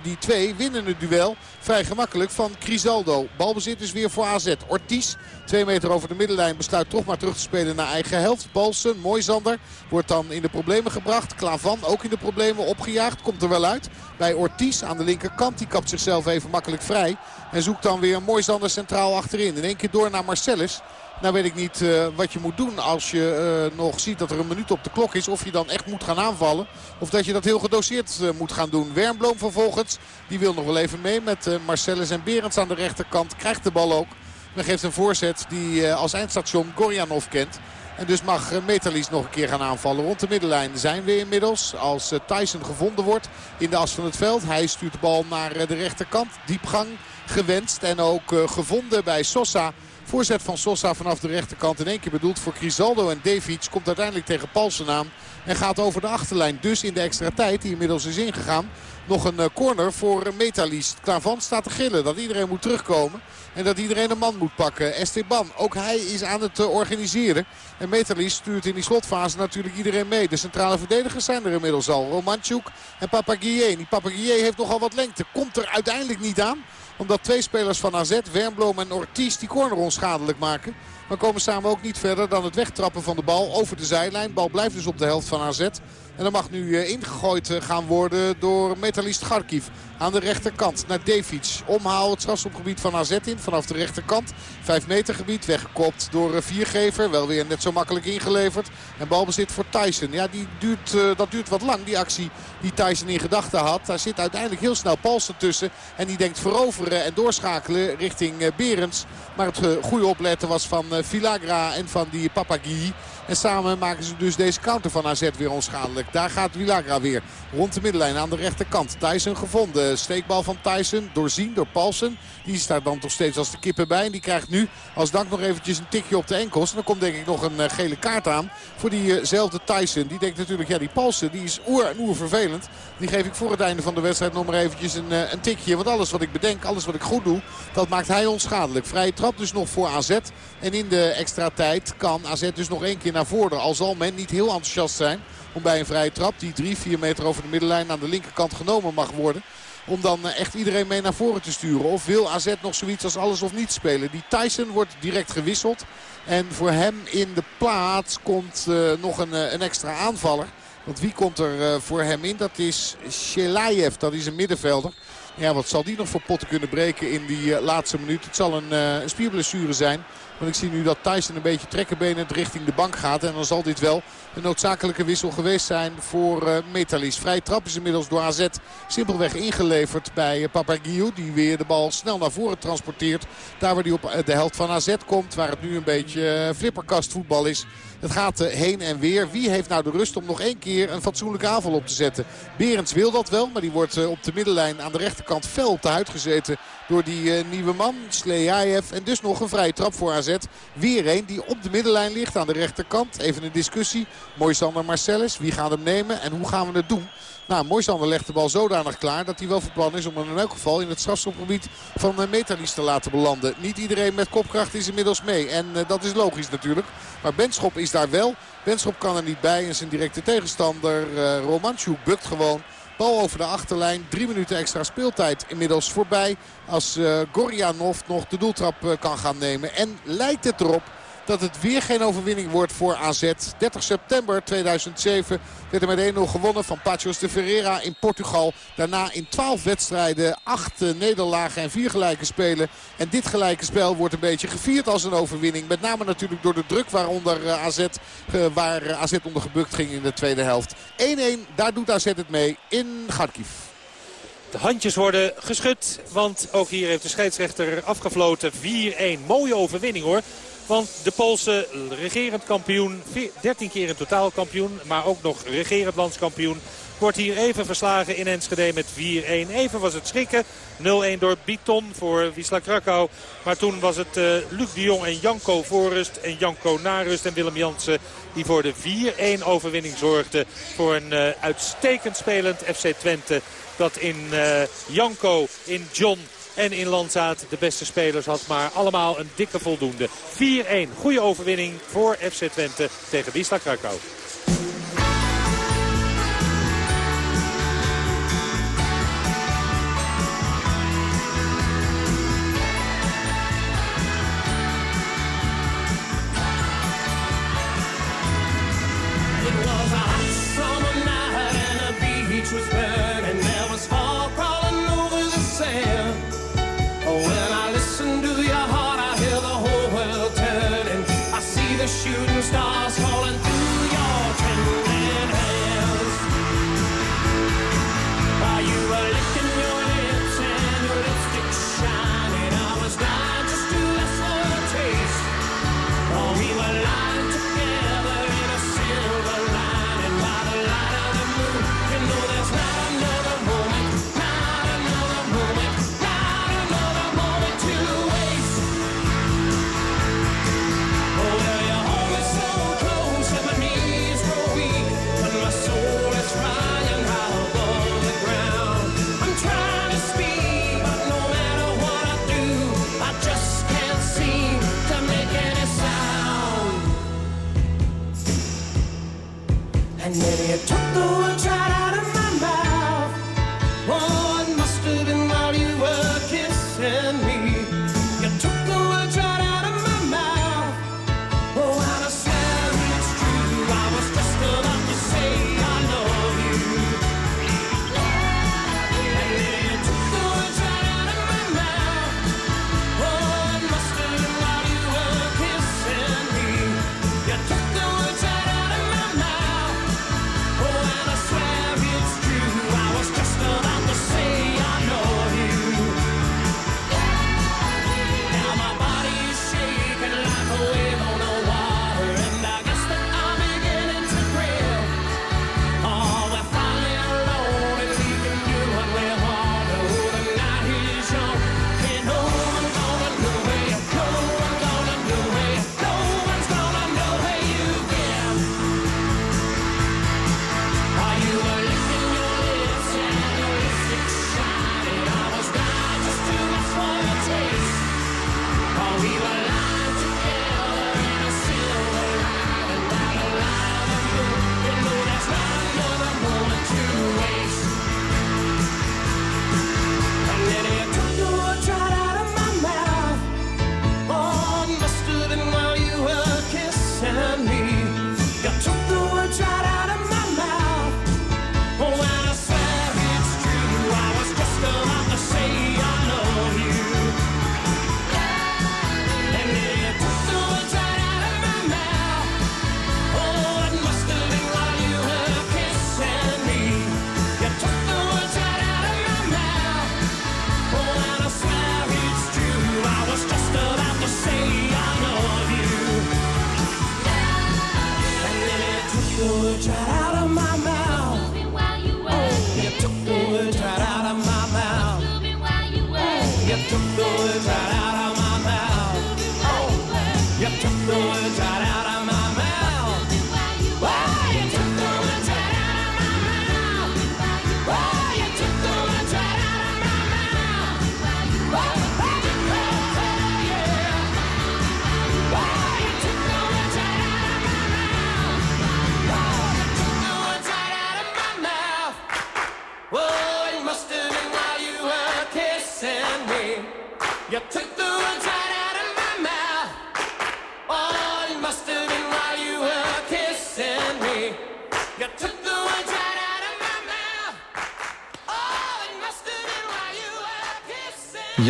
die twee winnen het duel vrij gemakkelijk van Crisaldo. Balbezit is weer voor AZ. Ortiz, twee meter over de middenlijn, besluit toch maar terug te spelen naar eigen helft. Balsen, Moisander, wordt dan in de problemen gebracht. Klavan ook in de problemen opgejaagd, komt er wel uit. Bij Ortiz aan de linkerkant, die kapt zichzelf even makkelijk vrij. En zoekt dan weer Moisander centraal achterin. In één keer door naar Marcellus. Nou weet ik niet uh, wat je moet doen als je uh, nog ziet dat er een minuut op de klok is. Of je dan echt moet gaan aanvallen. Of dat je dat heel gedoseerd uh, moet gaan doen. Wernbloem vervolgens. Die wil nog wel even mee met Marcellus en Berends aan de rechterkant. Krijgt de bal ook. Men geeft een voorzet die als eindstation Gorjanov kent. En dus mag Metalis nog een keer gaan aanvallen. Rond de middenlijn zijn we inmiddels. Als Tyson gevonden wordt in de as van het veld. Hij stuurt de bal naar de rechterkant. Diepgang gewenst en ook gevonden bij Sosa. Voorzet van Sosa vanaf de rechterkant in één keer bedoeld voor Crisaldo en Davic. Komt uiteindelijk tegen Paulsen aan en gaat over de achterlijn. Dus in de extra tijd die inmiddels is ingegaan. Nog een corner voor Metalist. Klaarvan staat te gillen dat iedereen moet terugkomen. En dat iedereen een man moet pakken. Esteban, ook hij is aan het organiseren. En Metalist stuurt in die slotfase natuurlijk iedereen mee. De centrale verdedigers zijn er inmiddels al. Romanchuk en Papaguié. Papaguié heeft nogal wat lengte. Komt er uiteindelijk niet aan omdat twee spelers van AZ, Wernbloem en Ortiz, die corner onschadelijk maken. Maar komen samen ook niet verder dan het wegtrappen van de bal over de zijlijn. Bal blijft dus op de helft van AZ. En dan mag nu ingegooid gaan worden door Metalist Kharkiv. Aan de rechterkant naar Devic. Omhaal het strafschopgebied van AZ in vanaf de rechterkant. Vijf meter gebied weggekopt door Viergever. Wel weer net zo makkelijk ingeleverd. En balbezit voor Tyson. Ja, die duurt, dat duurt wat lang die actie die Tyson in gedachten had. Daar zit uiteindelijk heel snel Paulsen tussen. En die denkt veroveren en doorschakelen richting Berends. Maar het goede opletten was van Villagra en van die Papagui. En samen maken ze dus deze counter van AZ weer onschadelijk. Daar gaat Wilagra weer rond de middenlijn aan de rechterkant. Tyson gevonden. Steekbal van Tyson doorzien door Paulsen. Die staat dan toch steeds als de kippen bij. En die krijgt nu als dank nog eventjes een tikje op de enkels. En dan komt denk ik nog een gele kaart aan voor diezelfde Tyson. Die denkt natuurlijk, ja die Paulsen die is oer en oer vervelend. Die geef ik voor het einde van de wedstrijd nog maar eventjes een, een tikje. Want alles wat ik bedenk, alles wat ik goed doe, dat maakt hij onschadelijk. Vrije trap dus nog voor AZ. En in de extra tijd kan AZ dus nog één keer naar voren. Al zal men niet heel enthousiast zijn om bij een vrije trap die 3, 4 meter over de middenlijn aan de linkerkant genomen mag worden. Om dan echt iedereen mee naar voren te sturen. Of wil AZ nog zoiets als alles of niets spelen. Die Tyson wordt direct gewisseld. En voor hem in de plaats komt uh, nog een, een extra aanvaller. Want wie komt er voor hem in? Dat is Shelayev. Dat is een middenvelder. Ja, wat zal die nog voor potten kunnen breken in die laatste minuut? Het zal een, een spierblessure zijn. Want ik zie nu dat Tyson een beetje trekkenbenen richting de bank gaat. En dan zal dit wel een noodzakelijke wissel geweest zijn voor uh, Metalis. Vrij trap is inmiddels door AZ simpelweg ingeleverd bij uh. Die weer de bal snel naar voren transporteert. Daar waar hij op de helft van AZ komt. Waar het nu een beetje flipperkastvoetbal is. Het gaat heen en weer. Wie heeft nou de rust om nog één keer een fatsoenlijke aanval op te zetten? Berends wil dat wel, maar die wordt op de middenlijn aan de rechterkant fel op de huid gezeten door die uh, nieuwe man, Slejaev. En dus nog een vrije trap voor AZ. Weer een die op de middenlijn ligt aan de rechterkant. Even een discussie. Moisander Marcellus, wie gaat hem nemen en hoe gaan we het doen? Nou, Moisander legt de bal zodanig klaar dat hij wel van plan is om hem in elk geval in het strafschopgebied van Metalis te laten belanden. Niet iedereen met kopkracht is inmiddels mee. En uh, dat is logisch natuurlijk. Maar Benschop is daar wel. Benschop kan er niet bij en zijn directe tegenstander uh, bukt gewoon. Bal over de achterlijn. Drie minuten extra speeltijd inmiddels voorbij. Als uh, Gorjanov nog de doeltrap kan gaan nemen. En lijkt het erop dat het weer geen overwinning wordt voor AZ. 30 september 2007 werd er met 1-0 gewonnen van Pachos de Ferreira in Portugal. Daarna in 12 wedstrijden 8 uh, nederlagen en 4 gelijke spelen. En dit gelijke spel wordt een beetje gevierd als een overwinning. Met name natuurlijk door de druk waaronder uh, AZ, uh, waar AZ onder gebukt ging in de tweede helft. 1-1, daar doet AZ het mee in Kharkiv. De handjes worden geschud, want ook hier heeft de scheidsrechter afgefloten. 4-1, mooie overwinning hoor. Want de Poolse regerend kampioen, 13 keer in totaal kampioen, maar ook nog regerend landskampioen. Wordt hier even verslagen in Enschede met 4-1. Even was het schrikken. 0-1 door Biton voor Wisla Krakau. Maar toen was het uh, Luc de Jong en Janko voor rust. En Janko na rust. En Willem Jansen die voor de 4-1 overwinning zorgde. Voor een uh, uitstekend spelend FC Twente. Dat in uh, Janko, in John en in Landzaat de beste spelers had. Maar allemaal een dikke voldoende. 4-1. Goede overwinning voor FC Twente tegen Wisla Krakau.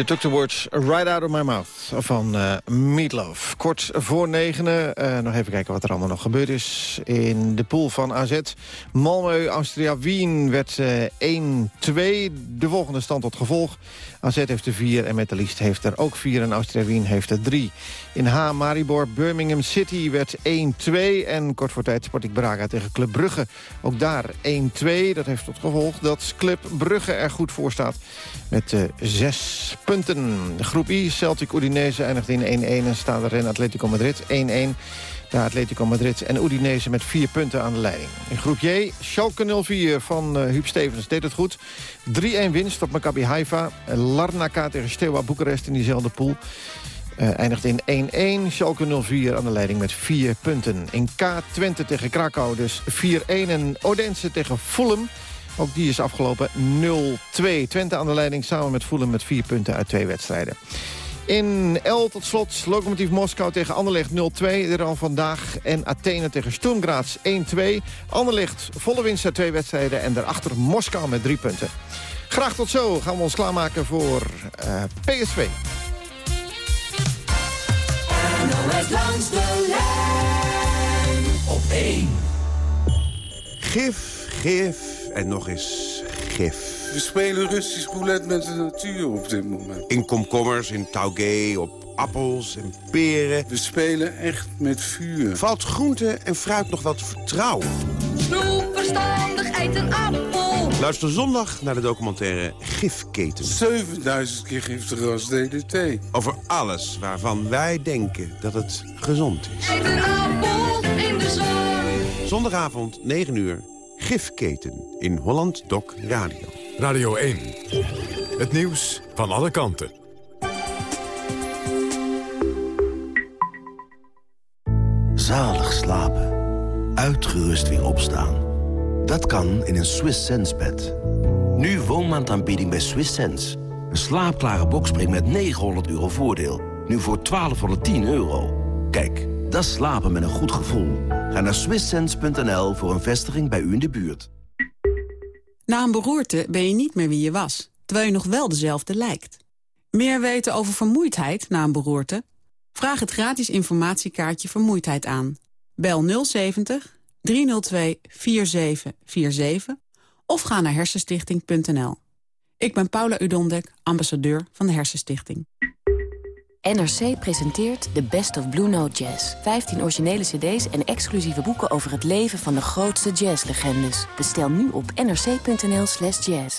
Took the words right out of my mouth van uh. Kort voor negenen, uh, nog even kijken wat er allemaal nog gebeurd is. In de pool van AZ, Malmö, Austria, Wien werd uh, 1-2. De volgende stand tot gevolg. AZ heeft er 4 en Metalist heeft er ook 4 en Austria Wien heeft er 3. In H, Maribor, Birmingham City werd 1-2. En kort voor tijd Sporting Braga tegen Club Brugge. Ook daar 1-2. Dat heeft tot gevolg dat Club Brugge er goed voor staat. Met uh, 6 punten. Groep I, Celtic Udinese eindigt in 1-1 en staan er in Atletico Madrid 1-1. De Atletico Madrid en Udinese met vier punten aan de leiding. In groep J, Schalke 04 van uh, Huub Stevens deed het goed. 3-1 winst op Maccabi Haifa. Larnaca tegen Steaua Boekarest in diezelfde pool. Uh, eindigt in 1-1. Schalke 04 aan de leiding met 4 punten. In K Twente tegen Krakau dus 4-1. En Odense tegen Fulham. Ook die is afgelopen 0-2. Twente aan de leiding samen met Fulham met 4 punten uit twee wedstrijden. In L tot slot Lokomotief Moskou tegen Anderlecht 0-2. Er al vandaag en Athene tegen Graz 1-2. Anderlecht volle winst uit twee wedstrijden. En daarachter Moskou met drie punten. Graag tot zo gaan we ons klaarmaken voor uh, PSV. NOS langs de lijn op 1. Gif, gif en nog eens gif. We spelen Russisch roulette met de natuur op dit moment. In komkommers, in taugé, op appels en peren. We spelen echt met vuur. Valt groente en fruit nog wel te vertrouwen? Snoep, verstandig, eet een appel. Luister zondag naar de documentaire Gifketen. 7000 keer giftiger als DDT. Over alles waarvan wij denken dat het gezond is. Eet een appel in de zon. Zondagavond, 9 uur, Gifketen in Holland Doc Radio. Radio 1. Het nieuws van alle kanten. Zalig slapen. Uitgerust weer opstaan. Dat kan in een Swiss Sense bed. Nu woonmaandaanbieding bij Swiss Sense. Een slaapklare bokspring met 900 euro voordeel. Nu voor 1210 euro. Kijk, dat slapen met een goed gevoel. Ga naar swisssense.nl voor een vestiging bij u in de buurt. Na een beroerte ben je niet meer wie je was, terwijl je nog wel dezelfde lijkt. Meer weten over vermoeidheid na een beroerte? Vraag het gratis informatiekaartje Vermoeidheid aan. Bel 070 302 4747 of ga naar hersenstichting.nl. Ik ben Paula Udondek, ambassadeur van de Hersenstichting. NRC presenteert The Best of Blue Note Jazz. 15 originele cd's en exclusieve boeken over het leven van de grootste jazzlegendes. Bestel nu op nrc.nl slash jazz.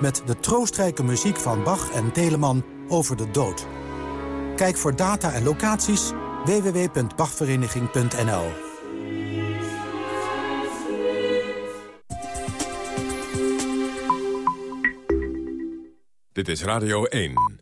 met de troostrijke muziek van Bach en Telemann over de dood. Kijk voor data en locaties www.bachvereniging.nl. Dit is Radio 1.